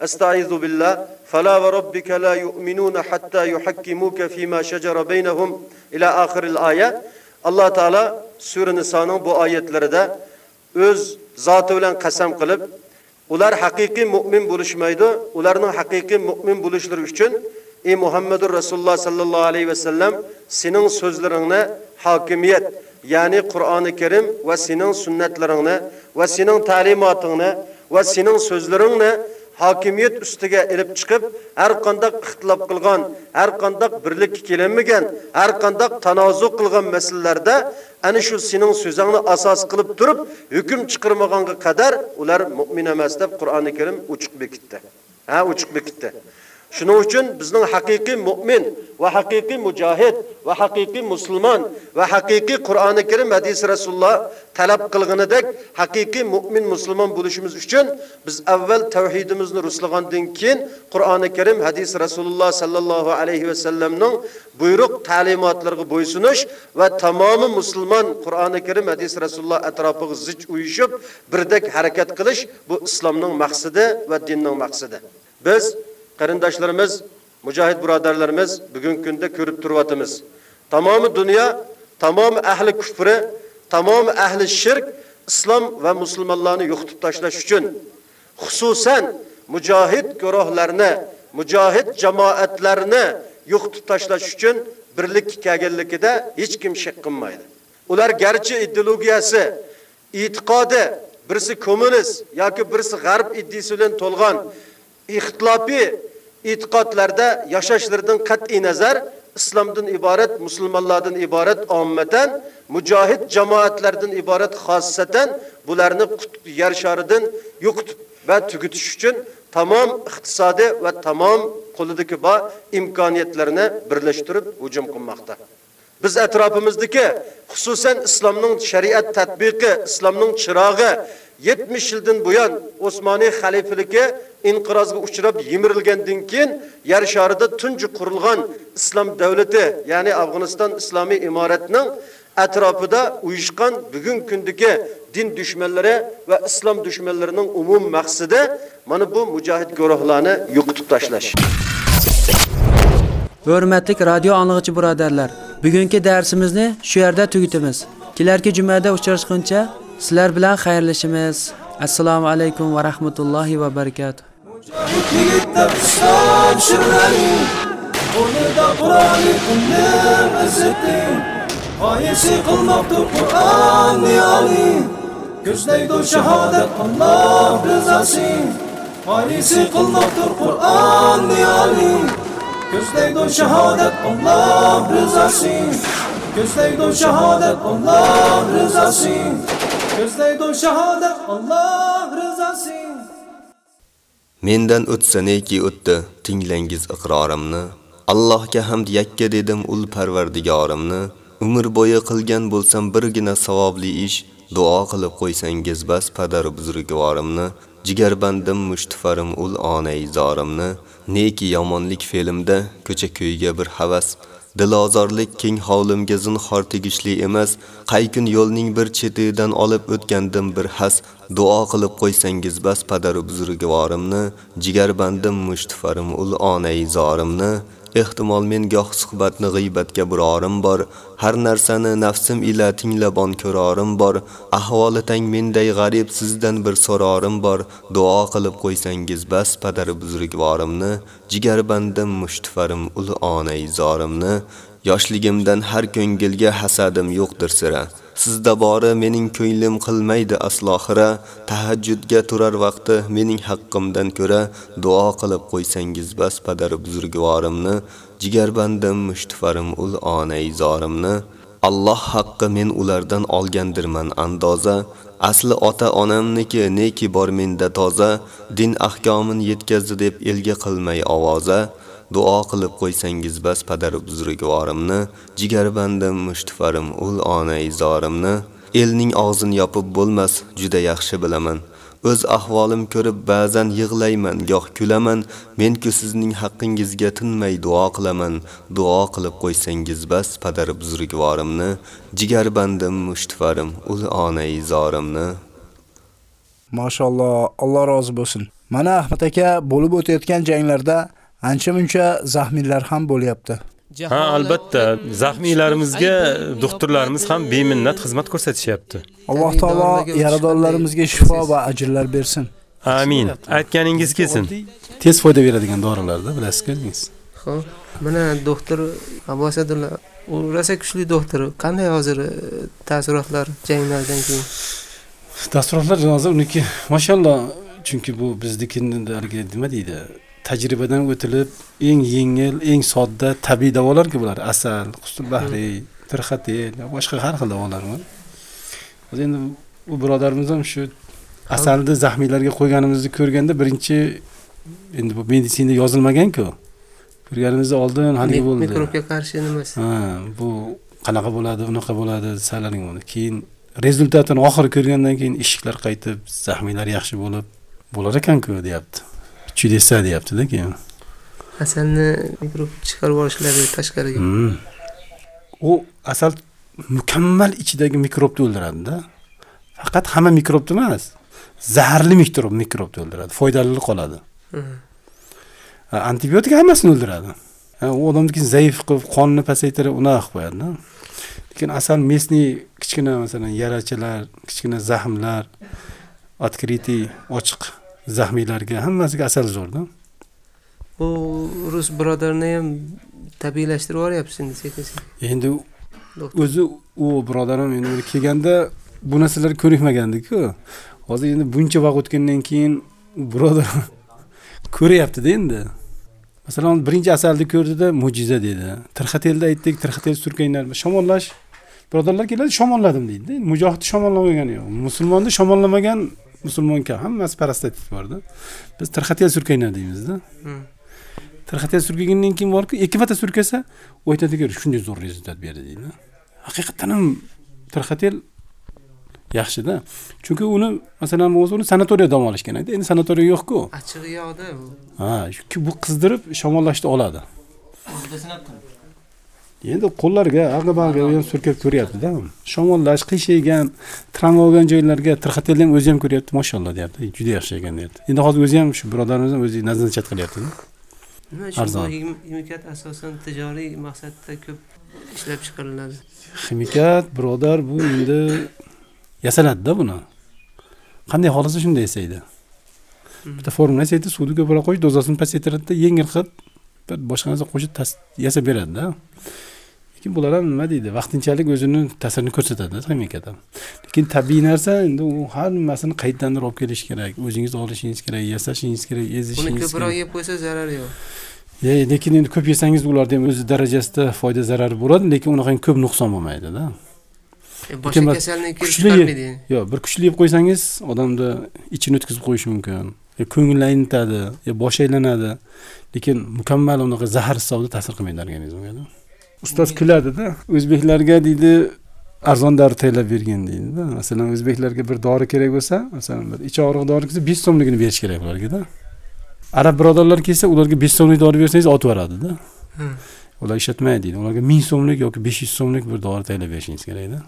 Astaizu billah fala va robbika la yu'minuna hatta yuhakkimuka fima shajara baynahum ila oxiril oyat. Alloh taolo sura Nisoning bu oyatlarida o'z zoti bilan qasam qilib, ular haqiqiy mu'min bo'lishmaydi, ularning haqiqiy mu'min bo'lishlari uchun ey Muhammadur Rasululloh sallallohu alayhi va sallam sening so'zlaringni hokimiyat, ya'ni Qur'oni Karim va sening sunnatlaringni va sening ta'limotingni va sening so'zlaringni hokimiyat ustiga ilib chiqib, har qanday ixtilof qilgan, har qanday birlikka kelinmagan, har qanday tanozuq qilgan masalalarda ana shu sening so'zingni asos qilib turib, hukm chiqarmaganga qadar ular mu'min emas deb Qur'oni Karim uchiq bekitdi. Ha, uchiq bekitdi. Shuning uchun bizning haqiqiy mu'min va haqiqiy mujohid va haqiqiy musulmon va haqiqiy Qur'oni Karim hadis Rasululloh talab qilganidek haqiqiy mu'min musulmon bo'lishimiz uchun biz avval tavhidimizni ruslagandan keyin Qur'oni Karim hadis Rasululloh sallallohu alayhi va sallamning buyruq ta'limotlariga bo'ysunish va tamomi musulmon Qur'oni Karim hadis Rasululloh atrofiga zich uyushib birdek harakat qilish bu islomning maqsadi va dinning maqsadi. Biz qarindoshlarimiz, mujohid birodarlarimiz bugungi kunda ko'rib turyapmiz. Tamomi dunyo, tamomi ahli kufri, tamomi ahli shirk islom va musulmonlarni yo'qotib tashlash uchun xususan mujohid guruhlarni, mujohid jamoatlarni yo'qotib tashlash uchun birlik kelganligida hech kim shak qilmaydi. Ular garchi ideologiyasi, e'tiqodi birisi kommunist yoki birisi g'arb iddiasi bilan to'lgan ixtilofiy e'tiqodlarda yashashlaridan qat'iy nazar islomdan iborat, musulmonlardan iborat ommatan, mujohid jamoatlardan iborat xossatan bularni yer sharidan yo'qitib va tugutish uchun tamom iqtisodiy va tamom qo'lidagi bor imkoniyatlarni birlashtirib hujum qilmoqda. Biz atrofimizdagi xususan islomning shariat tatbiqi, islomning chirog'i 70 yildan buyon Osmoniy xalifaligi inqirozga uchrab yimirilgandan keyin yer sharida tunji qurilgan islom davlati, ya'ni Afg'oniston islomiy imoratining atrofida uyushgan bugun kundagi din dushmanlari va islom dushmanlarining umum maqsadi mana bu mujohid guruhlarni yo'qotib tashlash. Hurmatli radio anglag'chi birodarlar, bugungi darsimizni shu yerda tugatamiz. Kelarki jumada uchrashguncha sizlar bilan xayrlashamiz. Assalomu alaykum va rahmatullohi va barakatuh. Yigitlar islom shirlari Qo'lida Qur'oni qildim izzeting G'oyasi qilmoqda Qur'on niyoli. Ko'zlaydi shahodat Alloh rizosi G'oyasi qilmoqda Qur'on niyoli. Ko'zlaydi shahodat Alloh rizosi Ko'zlaydi shahodat Alloh rizosi Ko'zlaydi shahodat Alloh rizosi Mendan o'tsa neki o'tdi, tinglangiz iqrorimni. Allohga hamd yakka dedim ul parvardigorimni. Umr bo'yi qilgan bo'lsam birgina savobli ish, duo qilib qo'ysangiz bas padar buzrugvorimni. Jigarbandim mushtifarim ul onay zorimni. Neki yomonlik fe'limda ko'cha ko'yga bir havas. Dilozorlik keng hovlimga zinhor tegishli emas. Qay kun yo'lning bir chetidan olib o'tgandim bir has. Duo qilib qo'ysangiz bas padaru buzurgivorimni, jigarbandim mushtifarim ul onay zorimni. Ehtimol men goh suhbatni g'iybatga burorim bor, har narsani nafsim ila tinglabon ko'rorim bor. Ahvoli tang menday g'arib sizdan bir so'rorim bor. Duo qilib qo'ysangiz bas padar buzrugvorimni, jigarbandim mushtifarim ul onay zorimni. Yoshligimdan har ko'ngilga hasadim yo'qdir sira. Sizda bori mening ko'nglim qilmaydi aslo xira. Tahajjudga turar vaqti mening haqqimdan ko'ra duo qilib qo'ysangiz bas padar buzurgvorimni, jigarbandim mushtifarim ul onay zorimni. Alloh haqqi men ulardan olgandirman andoza. Asli ota onamniki neki bor menda toza, din ahkomin yetkazdi deb elga qilmay ovoza. Duo qilib qo'ysangiz bas padar buzrugvorimni, jigarbandim mushtifarim ul ona izorimni Elning og'zini yopib bo'lmas, juda yaxshi bilaman. O'z ahvolim ko'rib ba'zan yig'layman, goh kulaman. Men-ku sizning haqqingizga tinmay duo qilaman. Duo qilib qo'ysangiz bas padar buzrugvorimni, jigarbandim mushtifarim ul ona izorimni Mashalloh, Alloh rozi bo'lsin. Mana Ahmad aka bo'lib o'tayotgan janglarda ancha-muncha zaxmiylar ham bo'lyapti. Ha, albatta, zaxmiylarimizga doktorlarimiz ham beminnat xizmat ko'rsatishyapti. Alloh taolo yaradorlarimizga shifo va ajrlar bersin. Amin. Aytganingiz kelsin. Tez foyda beradigan dorilarda bilasizmi? Xo'p, mana doktor Abbos Adulla, u rosa kuchli doktor. Qanday hozir e, taassurotlar janglardan keyin? Taassurotlar hozir uniki, mashalloh, chunki bu biznikini nima deydi? Tajribadan o'tilib eng yengil, eng sodda tabiiy davolarki bular. Asal, qustul bahriy, tirxatel, boshqa har xil davolar bor. Biz endi u birodarimiz ham shu asalni zaxmiylarga qo'yganimizni ko'rganda birinchi endi bu meditsinada yozilmagan-ku. Ko'rganimizda oldin haligi bo'ldi. Mikrobga qarshi nimasi? Ha, bu qanaqa bo'ladi, unaqa bo'ladi, bo'ldi. Keyin rezultatini oxiri ko'rgandan keyin eshiklar qaytib, zaxmiylar yaxshi bo'lib bo'lar ekan-ku, deyapti. Chudesa deyapti-da keyin. Asalni mikrob chiqarib olishlari tashqariga. Hmm. U asal mukammal ichidagi mikrobni o'ldiradi-da. Faqat hamma mikrobni emas, zaharli mikrob mikrobni o'ldiradi, foydali qoladi. Antibiotik hammasini o'ldiradi. U odamni keyin zaif qilib, qonni pasaytirib, unaqa qilib qo'yadi-da. Lekin asal mesniy kichkina masalan yarachalar, kichkina zaxmlar, открытый, ochiq zaxmiylarga hammasiga asal zo'rda. Bu rus birodarni ham tabiiylashtirib yuboryapsiz endi sekin-sekin. Endi o'zi u birodarim endi kelganda bu narsalar ko'rikmagandi-ku. Hozir endi buncha vaqt o'tgandan keyin birodar [LAUGHS] ko'ryapti-da endi. Masalan, birinchi asalni ko'rdida mo'jiza dedi. Tirxatelda aytdik, tirxatel surkanglar, shamollash birodarlar keladi, shamolladim deydi. Mujohid shamollamagan yo'q. Musulmonni shamollamagan musulmon kam hammasi parastatit borda. Biz tirxatel surkanglar deymizda. Tirxatel surkagandan keyin borku ikki marta surkasa u aytadiki shunday zo'r rezultat berdi deydi. Haqiqatdan ham tirxatel yaxshida. Chunki uni masalan o'zi uni sanatoriyada dam olishgan edi. Endi sanatoriya yo'qku. Achchig'i yoqda bu. Ha bu qizdirib shamollashni oladi endi qo'llarga ag'ibag'iga ham surkab ko'ryaptida shamollash qiyshaygan travma olgan joylarga tirxatelni ham o'zi ham ko'ryapti mashalloh deyapti. Juda yaxshi ekan deyapti. Endi hozir o'zi ham shu birodarimiz ham o'zi nazarchat qilyaptida nima uchun ximikat asosan tijoriy maqsadda ko'p ishlab chiqariladi? Ximikat birodar bu endi yasaladida buni. Qanday xohlasa shunday yasaydi. Bitta formula yasaydi suvni ko'proq qo'yib dozasini pasaytiradida yengil qilib bir boshqa narsa qo'shib yasab beradida lekin bular ham nima deydi vaqtinchalik o'zini ta'sirini ko'rsatadi ham lekin tabiiy narsa endi u hammasini qayerdandir olib kelish kerak. O'zingiz olishingiz kerak yasashingiz kerak ezishingiz uni ko'proq yeb qo'ysa zarari yo'q. Lekin endi ko'p yesangiz ularni ham o'z darajasida foyda zarari bo'ladi lekin unaqa ko'p nuqson bo'lmaydida. Boshqa kasallik chiqarmaydi. Yo'q bir kuchli yeb qo'ysangiz odamni ichini o'tkazib qo'yishi mumkin. Ko'ngilni aynitadi boshi aylanadi. Lekin mukammal unaqa zahar hisobida ta'sir qilmaydi organizmga ustoz kuladida o'zbeklarga deydi arzon dori tayyorlab bergin deydida masalan o'zbeklarga bir dori kerak bo'lsa masalan bir ich og'riq dori kelsa besh so'mligini berish kerak ulargada arab birodarlar kelsa ularga besh so'mlik dori bersangiz otib yuboradida ular ishlatmaydi deydi. Ularga ming so'mlik yoki besh yuz so'mlik bir dori tayyorlab berishingiz kerakda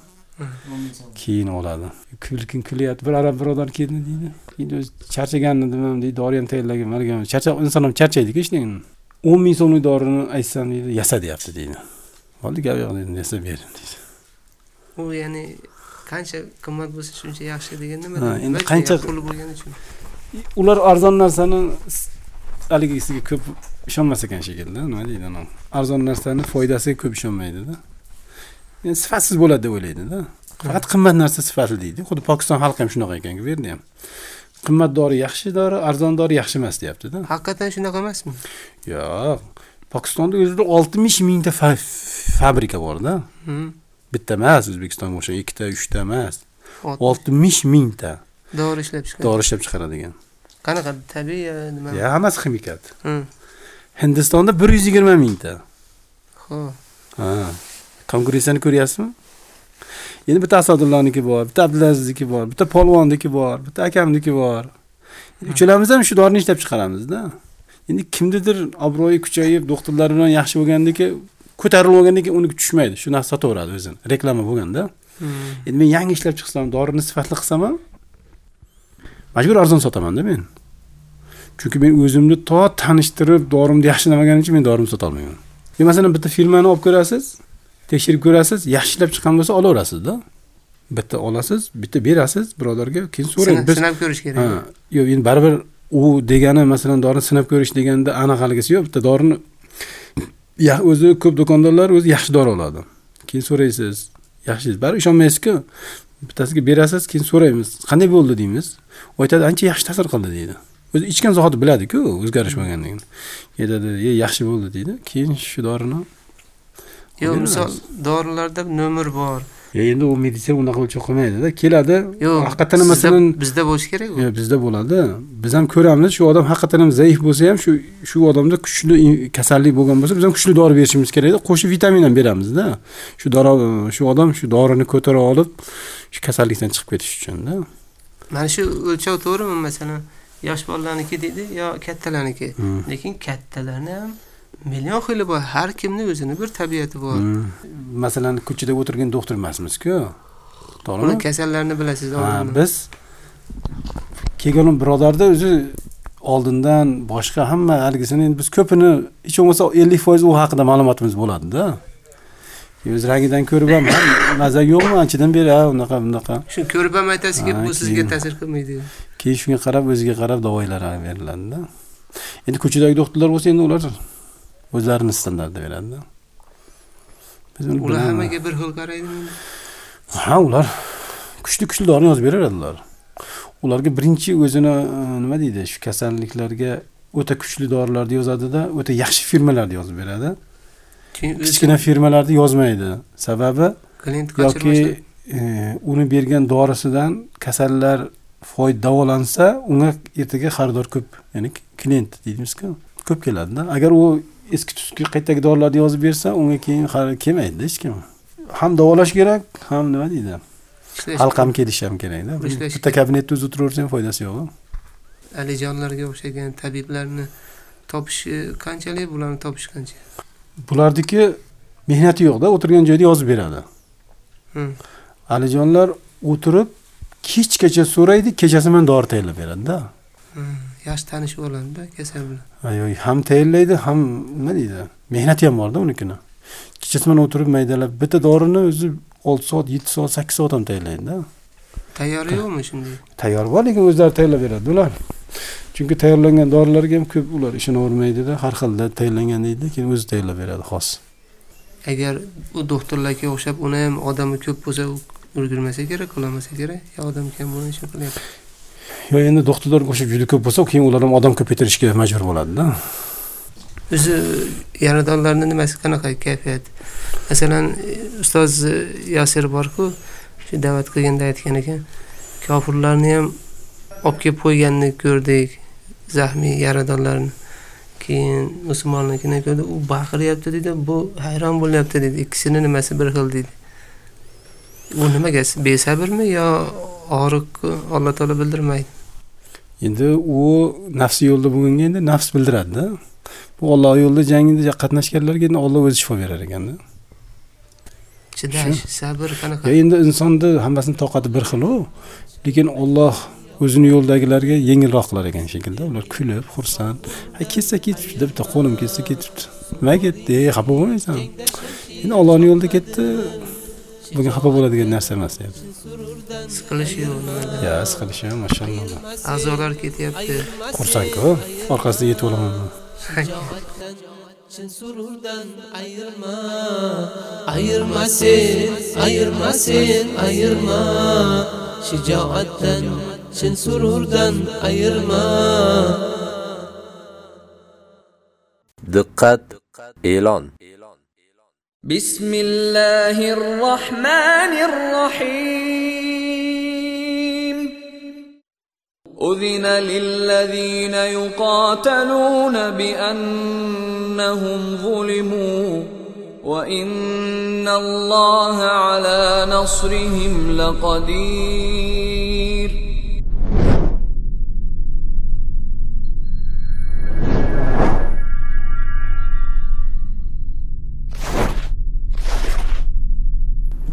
keyin oladi. Lekin kulyapti bir arab birodar keldi deydi. Endi o'zi charchagan edim deydi dori ham tayyorlagan charchab inson ham charchaydiku ishdan o'n ming so'mlik dorini aytsam deydi yasa deyapti deydi bo'ldi gap yo'q dedim yasab bering deydi u ya'ni qancha qimmat bo'lsa shuncha yaxshi degan nima endi qancha puli bo'lgani uchun ular arzon narsani haligisiga ko'p ishonmas ekan shekilli nima deydi anavi arzon narsani foydasiga ko'p ishonmaydida yani sifatsiz bo'ladi deb o'ylaydida faqat qimmat narsa sifatli deydi. Xuddi pokiston xalqi ham shunaqa ekan bu yerda ham. Qimmat dori yaxshi dori arzon dori yaxshi emas deyaptida haqiqatan shunaqa emasmi? Yo'q pokistonda o'zida oltmish mingta fa- fabrika borda bitta emas o'zbekistonga o'xshagan ikkita uchta emas. Oltmish. mingta. Dori ishlab chiqaradi dori ishlab chiqaradigan. Qanaqa tabiiy ya nima? Hammasi ximikat hindistonda bir yuz yigirma mingta. Xo'p. ha. Kongressiyani ko'ryapsizmi? Endi bitta asadulloniki bor bitta abdulazizniki bor bitta polvonniki bor bitta akamniki bor. Uchalamiz ham shu dorini ishlab chiqaramizda endi kimnidir obro'yi kuchayib doktorlar bilan yaxshi bo'lgandan keyin ko'tarilib olgandan keyin uni tushmaydi. Shu narsa sotaveradi o'zini. Reklama bo'lganda. Hmm. endi men yangi ishlab chiqsam dorini sifatli qilsam ham majbur arzon sotamanda men. Chunki men o'zimni to tanishtirib dorimni yaxshilamaganicha men dorimni sotolmayman. Yo, masalan bitta firmani olib ko'rasiz tekshirib ko'rasiz yaxshi ishlab chiqqan bo'lsa olaverasizda bitta olasiz bitta berasiz birodarga keyin so'rang. Sinab- ko'rish kerak. Yo'q endi baribir u degani masalan dorini sinab ko'rish deganda anaqaligisi yo'q. Bitta dorini o'zi ko'p do'kondorlar o'zi yaxshi dori oladi. Keyin so'raysiz yaxshi baribir ishonmaysizku. Bittasiga berasiz keyin so'raymiz. Qanday bo'ldi deymiz. U aytadi ancha yaxshi ta'sir qildi deydi. O'zi ichgan zahoti biladiku o'zgarish bo'lganligini. Aytadi "Ye, yaxshi bo'ldi deydi. Keyin shu dorini yo'q misol dorilarda nomer bor endi u meditsina unaqa o'lchab qo'ymaydida keladi. Yo'q haqiqatdan masalan bizda bo'lishi kerak u. Yo'q, bizda bo'ladi. Biz ham ko'ramiz shu odam haqiqatdan ham zaif bo'lsa ham shu shu odamda kuchli kasallik bo'lgan bo'lsa biz ham kuchli dori berishimiz kerakda. Qo'shib vitamin ham beramizda. Shu dori shu odam shu dorini ko'tara olib shu kasallikdan chiqib ketish uchunda. Mana shu o'lchov to'g'rimi? Masalan yosh bolalarniki deydi yo kattalarniki. Hmm. lekin kattalarni ham million xili bor har kimni o'zini bir tabiati bor. Hmm. masalan ko'chada o'tirgan doktor emasmizku? Uni to'g'rimi kasallarni bilasiz ha, biz kelgan birodarda o'zi oldindan boshqa hamma haligisini endi biz ko'pini hech bo'lmasa ellik foiz u haqida ma'lumotimiz bo'ladida. O'z rangidan ko'rib ham "Ha, [COUGHS] maza yo'qmi anchadan beri ha unaqa bunaqa. Shu ko'rib ham aytasizki bu sizga ta'sir qilmaydi. Keyin shunga qarab o'ziga qarab davolar beriladida. Endi ko'chadagi doktorlar bo'lsa endi ular o'zlarini standartida beradida ular hammaga bir xil qaraydimi? Ha ular kuchli kuchli dorini yozib beraveradilar ularga birinchi o'zini e, nima deydi shu kasalliklarga o'ta kuchli dorilarni yozadida o'ta yaxshi firmalarni yozib beradi. Kichkina firmalarni yozmaydi. Sababi yoki e, uni bergan dorisidan kasallar foyda davolansa unga ertaga xaridor ko'p ya'ni klient deymizku ko'p keladida. Agar u eski tuski qaytagi dorilarni yozib bersa unga keyin xarid kelmaydida hech kim. Ham davolash kerak ham nima deydi? Ham kelishi ham kerakda. Bitta kabinetda o'zi o'tiraversa ham foydasi yo'q alijonlarga o'xshagan tabiblarni topish qanchalik bularni topish qancha? Bularniki mehnati yo'qda o'tirgan joyda yozib beradi. Alijonlar o'tirib kechgacha so'raydi kechasi bilan dori tayyorlab beradida yaxshi tanishib oladida kasal bilan. Ayoy, ham tayyorlaydi ham nima deydi? Mehnati ham borda unikini. Bilan o'tirib maydalab bitta dorini o'zi olti soat yetti soat sakkiz soat ham tayyorlaydida. Tayyori yo'qmi shunday? Tayyor bor lekin o'zlari tayyorlab beradi ular. Chunki tayyorlangan dorilarga ham ko'p ular ishonavermaydida har xilda tayyorlangan deydi keyin o'zi tayyorlab beradi xos. Agar u doktorlarga o'xshab uni ham odami ko'p bo'lsa ulgurmasa kerak qilolmasa kerak odam kam bo'lsa shu qilyapti yo endi doktorlar qo'shib juda ko'p bo'lsa keyin ular ham odam ko'paytirishga majbur bo'ladida. O'zi yaradorlarni nimasi qanaqa kayfiyat masalan ustoz e, yasir borku shu da'vat qilganda aytgan ekan kofirlarni ham olib kelib qo'yganini ko'rdik zahmiy yaradorlarni keyin musulmonnikini ko'rdi u baqiryapti deydi bu hayron bo'lyapti deydi ikkisini nimasi bir xil deydi u nimaga besabrmi yo og'riq alloh taolo bildirmaydi? Endi u nafsi yo'lda bo'lganga endi nafs bildiradida bu olloh yo'lida jangida qatnashganlarga endi olloh o'zi shifo berar ekanda chidash sabr qanaqa endi insonni hammasini toqati bir xil-u, lekin Alloh o'zini yo'ldagilarga yengilroq qilar ekan shekilda. Ular kulib, xursand. Ha ketsa ketibdi, bitta qo'lim ketsa ketibdi. Nima ketdi? Ey, xafa bo'lmaysan. Endi Allohning yo'lida ketdi. Bugun xafa bo'ladigan narsa emas. Yani. Siqilish yo'q Ya, siqilish yo'q, mashallah. a'zolar ketyapti Xursandku, orqasida yetib olaman. chin sururdan ayirma ayirma sen ayirma sen ayirma shijoatdan chin sururdan ayirma Diqqat, e'lon. بسم الله الرحمن الرحيم أذن للذين يقاتلون بأنهم ظلموا وإن الله على نصرهم لقدير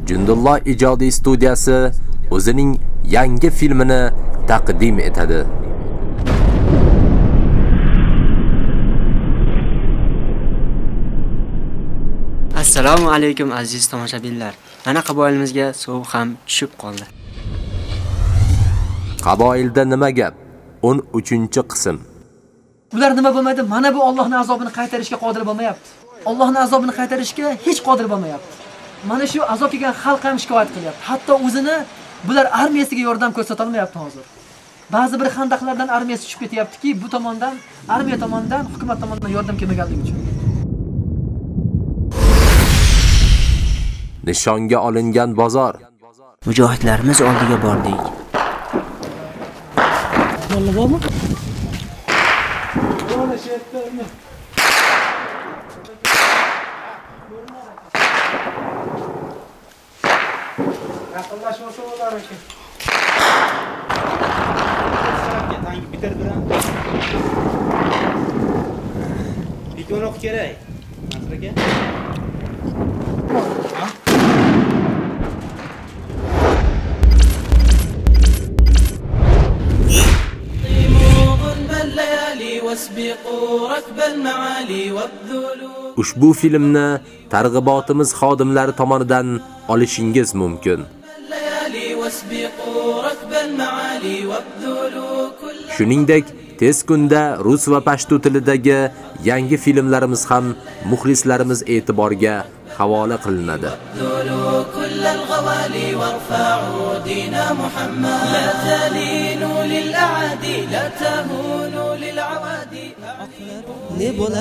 Jundulloh ijodiy studiyasi o'zining yangi filmini taqdim etadi. Assalomu alaykum aziz tomoshabinlar. Mana qaboilimizga suv ham tushib qoldi. Qaboilda nima gap? 13-qism. Ular nima bo'lmaydi? Mana bu Allohning azobini qaytarishga qodir bo'lmayapti. Allohning azobini qaytarishga hech qodir bo'lmayapti. Mana shu azob kelgan xalq ham shikoyat qilyapti. Hatto o'zini bular armiyasiga yordam ko'rsata olmayapti hozir. Ba'zi bir xandaqlardan armiyasi tushib ketyaptiki, bu tomondan, armiya tomonidan, hukumat tomonidan yordam kelmaganligi uchun. Nishonga olingan bozor. Mujohidlarimiz oldiga bordik. Bormi? yaqinlashmasa bo'lar ekan tangi kerak nasir aka ushbu filmni targ'ibotimiz xodimlari tomonidan olishingiz mumkin. Shuningdek, tez kunda rus va pashto tilidagi yangi filmlarimiz ham muxlislarimiz e'tiboriga havola qilinadi.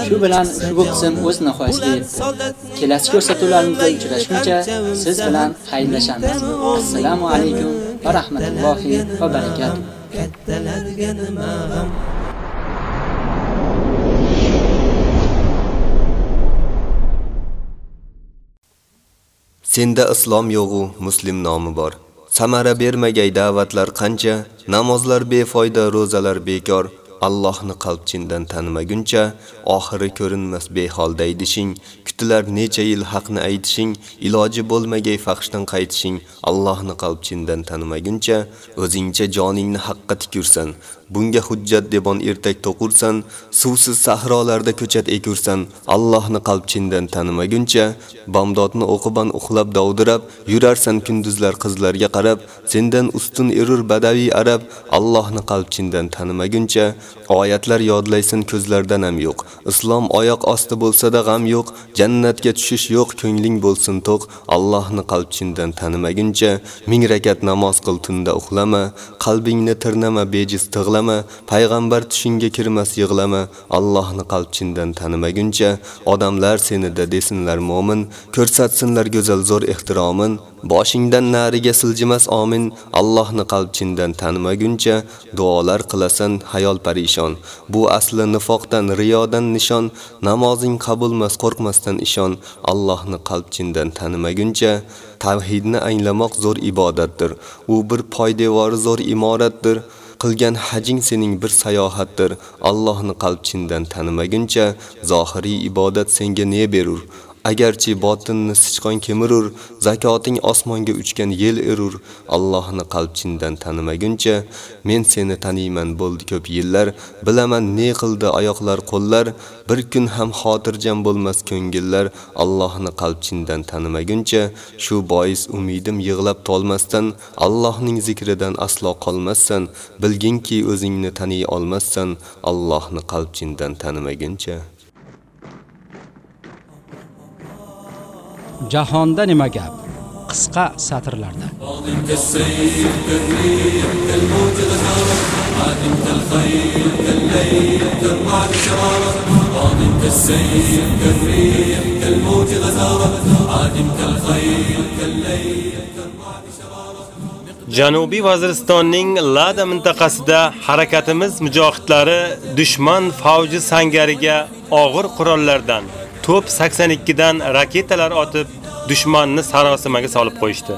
Shu bilan ushbu qism o'z nihoyasiga yetdi. Kelasi ko'rsatuvlarimizda uchrashguncha siz bilan xayrlashamiz. Assalomu alaykum va rahmatullohi va barakatuh. kattalarga nima g'am Senda islom yo'g'u, muslim nomi bor. Samara bermagay da'vatlar qancha, namozlar befoyda, ro'zalar bekor. Allohni qalbchindan tanimaguncha, oxiri ko'rinmas beholda aydishing, kutilar necha yil haqni aytishing, iloji bo'lmagay faxshdan qaytishing, Allohni qalbchindan tanimaguncha, o'zingcha joningni haqqa tikursan. Bunga hujjat debon ertak to'qursan, suvsiz sahrolarda ko'chat ekursan. Allohni qalbchindan tanimaguncha, bomdodni o'qiban uxlab dovdirab, yurarsan kunduzlar qizlarga qarab, sendan ustun erur badaviy arab. Allohni qalbchindan tanimaguncha, oyatlar yodlaysan ko'zlardan ham yo'q. Islom oyoq osti bo'lsa-da g'am yo'q, jannatga tushish yo'q, ko'ngling bo'lsin to'q. Allohni qalbchindan tanimaguncha, ming rakat namoz qil tunda uxlama, qalbingni tirnama bejiz tig'lama, payg'ambar tushingga kirmas yig'lama. Allohni qalbchindan tanimaguncha, odamlar senida desinlar mo'min, ko'rsatsinlar go'zal zo'r ehtiromin. Boshingdan nariga siljimas omin, Allohni qalbchindan tanimaguncha duolar qilasan hayol parishon. Bu asli nifoqdan, riyodan nishon, namozing qabulmas qo'rqmasdan ishon. Allohni qalbchindan tanimaguncha tavhidni anglamoq zo'r ibodatdir. U bir poydevori zo'r imoratdir. Qilgan hajing sening bir sayohatdir. Allohni qalbchindan tanimaguncha zohiriy ibodat senga ne berur? Agarchi botinni sichqon kemirur, zakoting osmonga uchgan yel erur, Allohni qalbchindan tanimaguncha, men seni taniyman bo'ldi ko'p yillar, bilaman ne qildi oyoqlar, qo'llar, bir kun ham xotirjam bo'lmas ko'ngillar, Allohni qalbchindan tanimaguncha, shu bois umidim yig'lab tolmasdan, Allohning zikridan aslo qolmassan, bilginki o'zingni taniy olmassan, Allohni qalbchindan tanimaguncha. Jahonda nima gap? Qisqa satrlarda. Janubiy Vaziristonning Lada mintaqasida harakatimiz mujohidlari dushman favji sangariga og'ir qurollardan to'p 82 dan raketalar otib dushmanni sarosimaga solib qo'yishdi.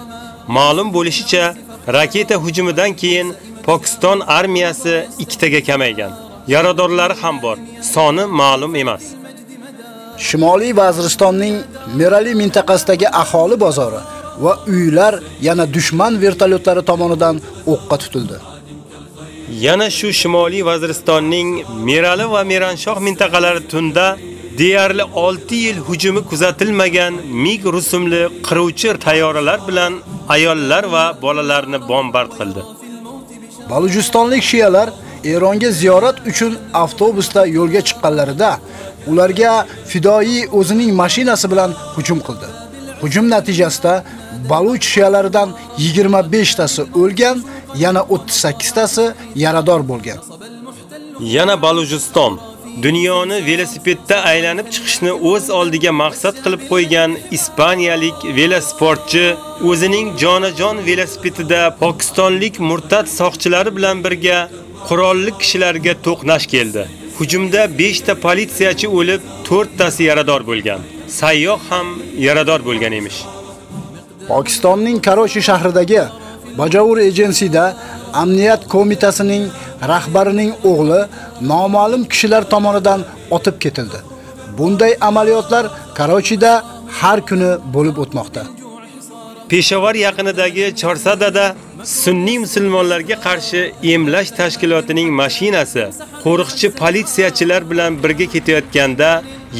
Ma'lum bo'lishicha, raketa hujumidan keyin Pokiston armiyasi ikkitaga kamaygan. Yaradorlari ham bor, soni ma'lum emas. Shimoliy Vaziristonning Merali mintaqasidagi aholi bozori va uylar yana dushman vertolyotlari tomonidan o'qqa tutildi. Yana shu Shimoliy Vaziristonning Merali va Meranshoh mintaqalari tunda deyarli 6 yil hujumi kuzatilmagan MiG rusumli qiruvchi tayyoralar bilan ayollar va bolalarni bombard qildi. Balujistonlik shiyalar Eronga ziyorat uchun avtobusda yo'lga chiqqanlarida ularga fidoi o'zining mashinasi bilan hujum qildi. Hujum natijasida Baluch shiyalaridan 25 tasi o'lgan, yana 38 tasi yarador bo'lgan. Yana Balujiston dunyoni velosipedda aylanib chiqishni o'z oldiga maqsad qilib qo'ygan ispaniyalik velosportchi o'zining jonajon velosipedida pokistonlik murtad soqchilari bilan birga qurolli kishilarga to'qnash keldi. Hujumda 5 ta politsiyachi o'lib, 4 tasi yarador bo'lgan. Sayyoh ham yarador bo'lgan emish. Pokistonning Karochi shahridagi Bajavur agentsiyada Amniyat qo'mitasining rahbarining o'g'li noma'lum kishilar tomonidan otib ketildi. Bunday amaliyotlar Karochida har kuni bo'lib o'tmoqda. Peshavar yaqinidagi Chorsadada sunniy musulmonlarga qarshi emlash tashkilotining mashinasi qo'riqchi politsiyachilar bilan birga ketayotganda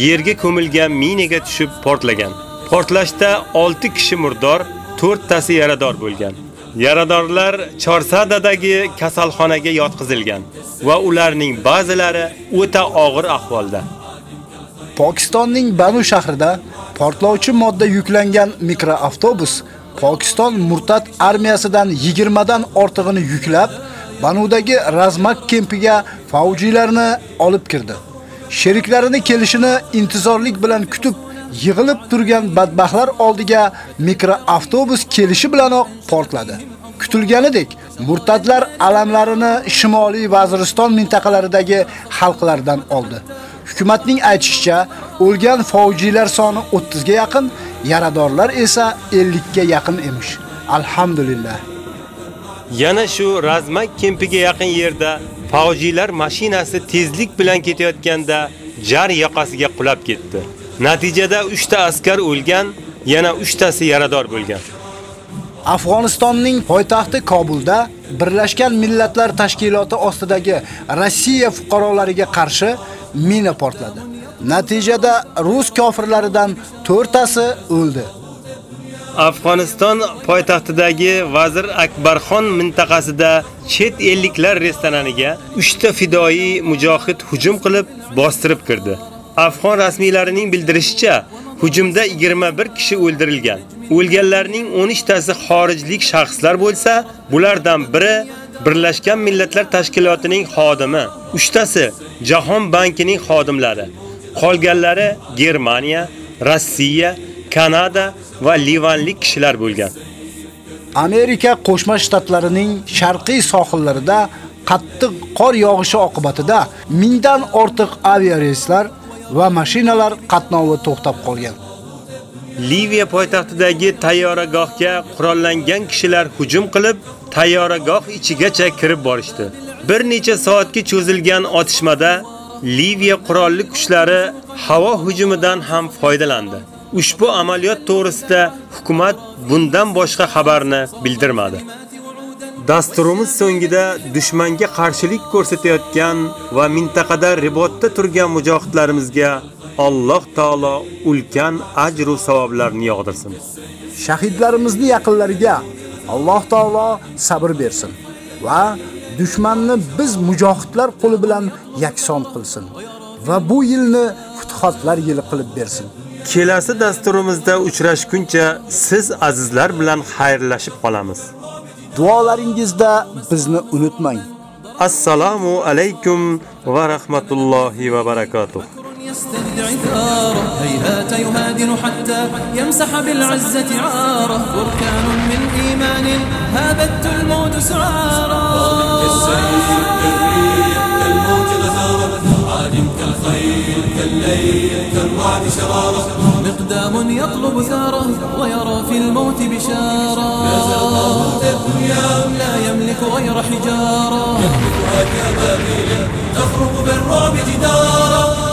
yerga ko'milgan minaga tushib portlagan. Portlashda 6 kishi murdor, 4 tasi yarador bo'lgan. Yaradorlar Chorsadadagi kasalxonaga yotqizilgan va ularning ba'zilari o'ta og'ir ahvolda. Pokistonning Banu shahrida portlovchi modda yuklangan mikroavtobus Pokiston murtad armiyasidan 20 dan ortig'ini yuklab, Banudagi Razmak kempiga favjilarni olib kirdi. Sheriklarini kelishini intizorlik bilan kutib yig'ilib turgan badbaxtlar oldiga mikroavtobus kelishi bilanoq portladi. Kutilganidek, murtadlar alamlarini Shimoliy Vaziriston mintaqalaridagi xalqlardan oldi. Hukumatning aytishicha, o'lgan fojiylar soni 30 ga yaqin, yaradorlar esa 50 ga yaqin emish. Alhamdulillah. Yana shu Razmak kempiga yaqin yerda fojiylar mashinasi tezlik bilan ketayotganda jar yoqasiga qulab ketdi. Natijada 3 ta askar o'lgan, yana 3 tasi yarador bo'lgan. Afg'onistonning poytaxti Kobulda Birlashgan Millatlar Tashkiloti ostidagi Rossiya fuqarolariga qarshi mina portladi. Natijada rus kofirlaridan 4 tasi o'ldi. Afg'oniston poytaxtidagi Vazir Akbarxon mintaqasida chet elliklar restoraniga 3 ta fidoi mujohid hujum qilib bostirib kirdi. Afg'on rasmiylarining bildirishicha, hujumda 21 kishi o'ldirilgan. O'lganlarning 13 tasi xorijlik shaxslar bo'lsa, bulardan biri Birlashgan Millatlar Tashkilotining xodimi, 3 tasi Jahon bankining xodimlari. Qolganlari Germaniya, Rossiya, Kanada va Livanlik kishilar bo'lgan. Amerika Qo'shma Shtatlarining sharqiy sohillarida qattiq qor yog'ishi oqibatida mingdan ortiq aviareyslar va mashinalar qatnovi to'xtab qolgan. Liviya poytaxtidagi tayyoragohga qurollangan kishilar hujum qilib, tayyoragoh ichigacha kirib borishdi. Bir necha soatga cho'zilgan otishmada Liviya qurolli kuchlari havo hujumidan ham foydalandi. Ushbu amaliyot to'g'risida hukumat bundan boshqa xabarni bildirmadi. Dasturimiz so'ngida dushmanga qarshilik ko'rsatayotgan va mintaqada ribotda turgan mujohidlarimizga Alloh taolo ulkan ajr va savoblarni yog'dirsin. Shahidlarimizni yaqinlariga Alloh taolo sabr bersin va dushmanni biz mujohidlar qo'li bilan yakson qilsin va bu yilni futuhotlar yili qilib bersin. Kelasi dasturimizda uchrashguncha siz azizlar bilan xayrlashib qolamiz. Duolaringizda bizni unutmang. Assalomu alaykum va rahmatullohi va barakotuh. يستدعي ثاره هيهات يهادن حتى يمسح بالعزة عاره بركان من إيمان هابت الموت كالخيل كالليل كالرعد شرارة مقدام يطلب ثاره ويرى في الموت بشارة. لا يملك غير حجارة. يهلكها كبابيل تخرق بالرعب جدارا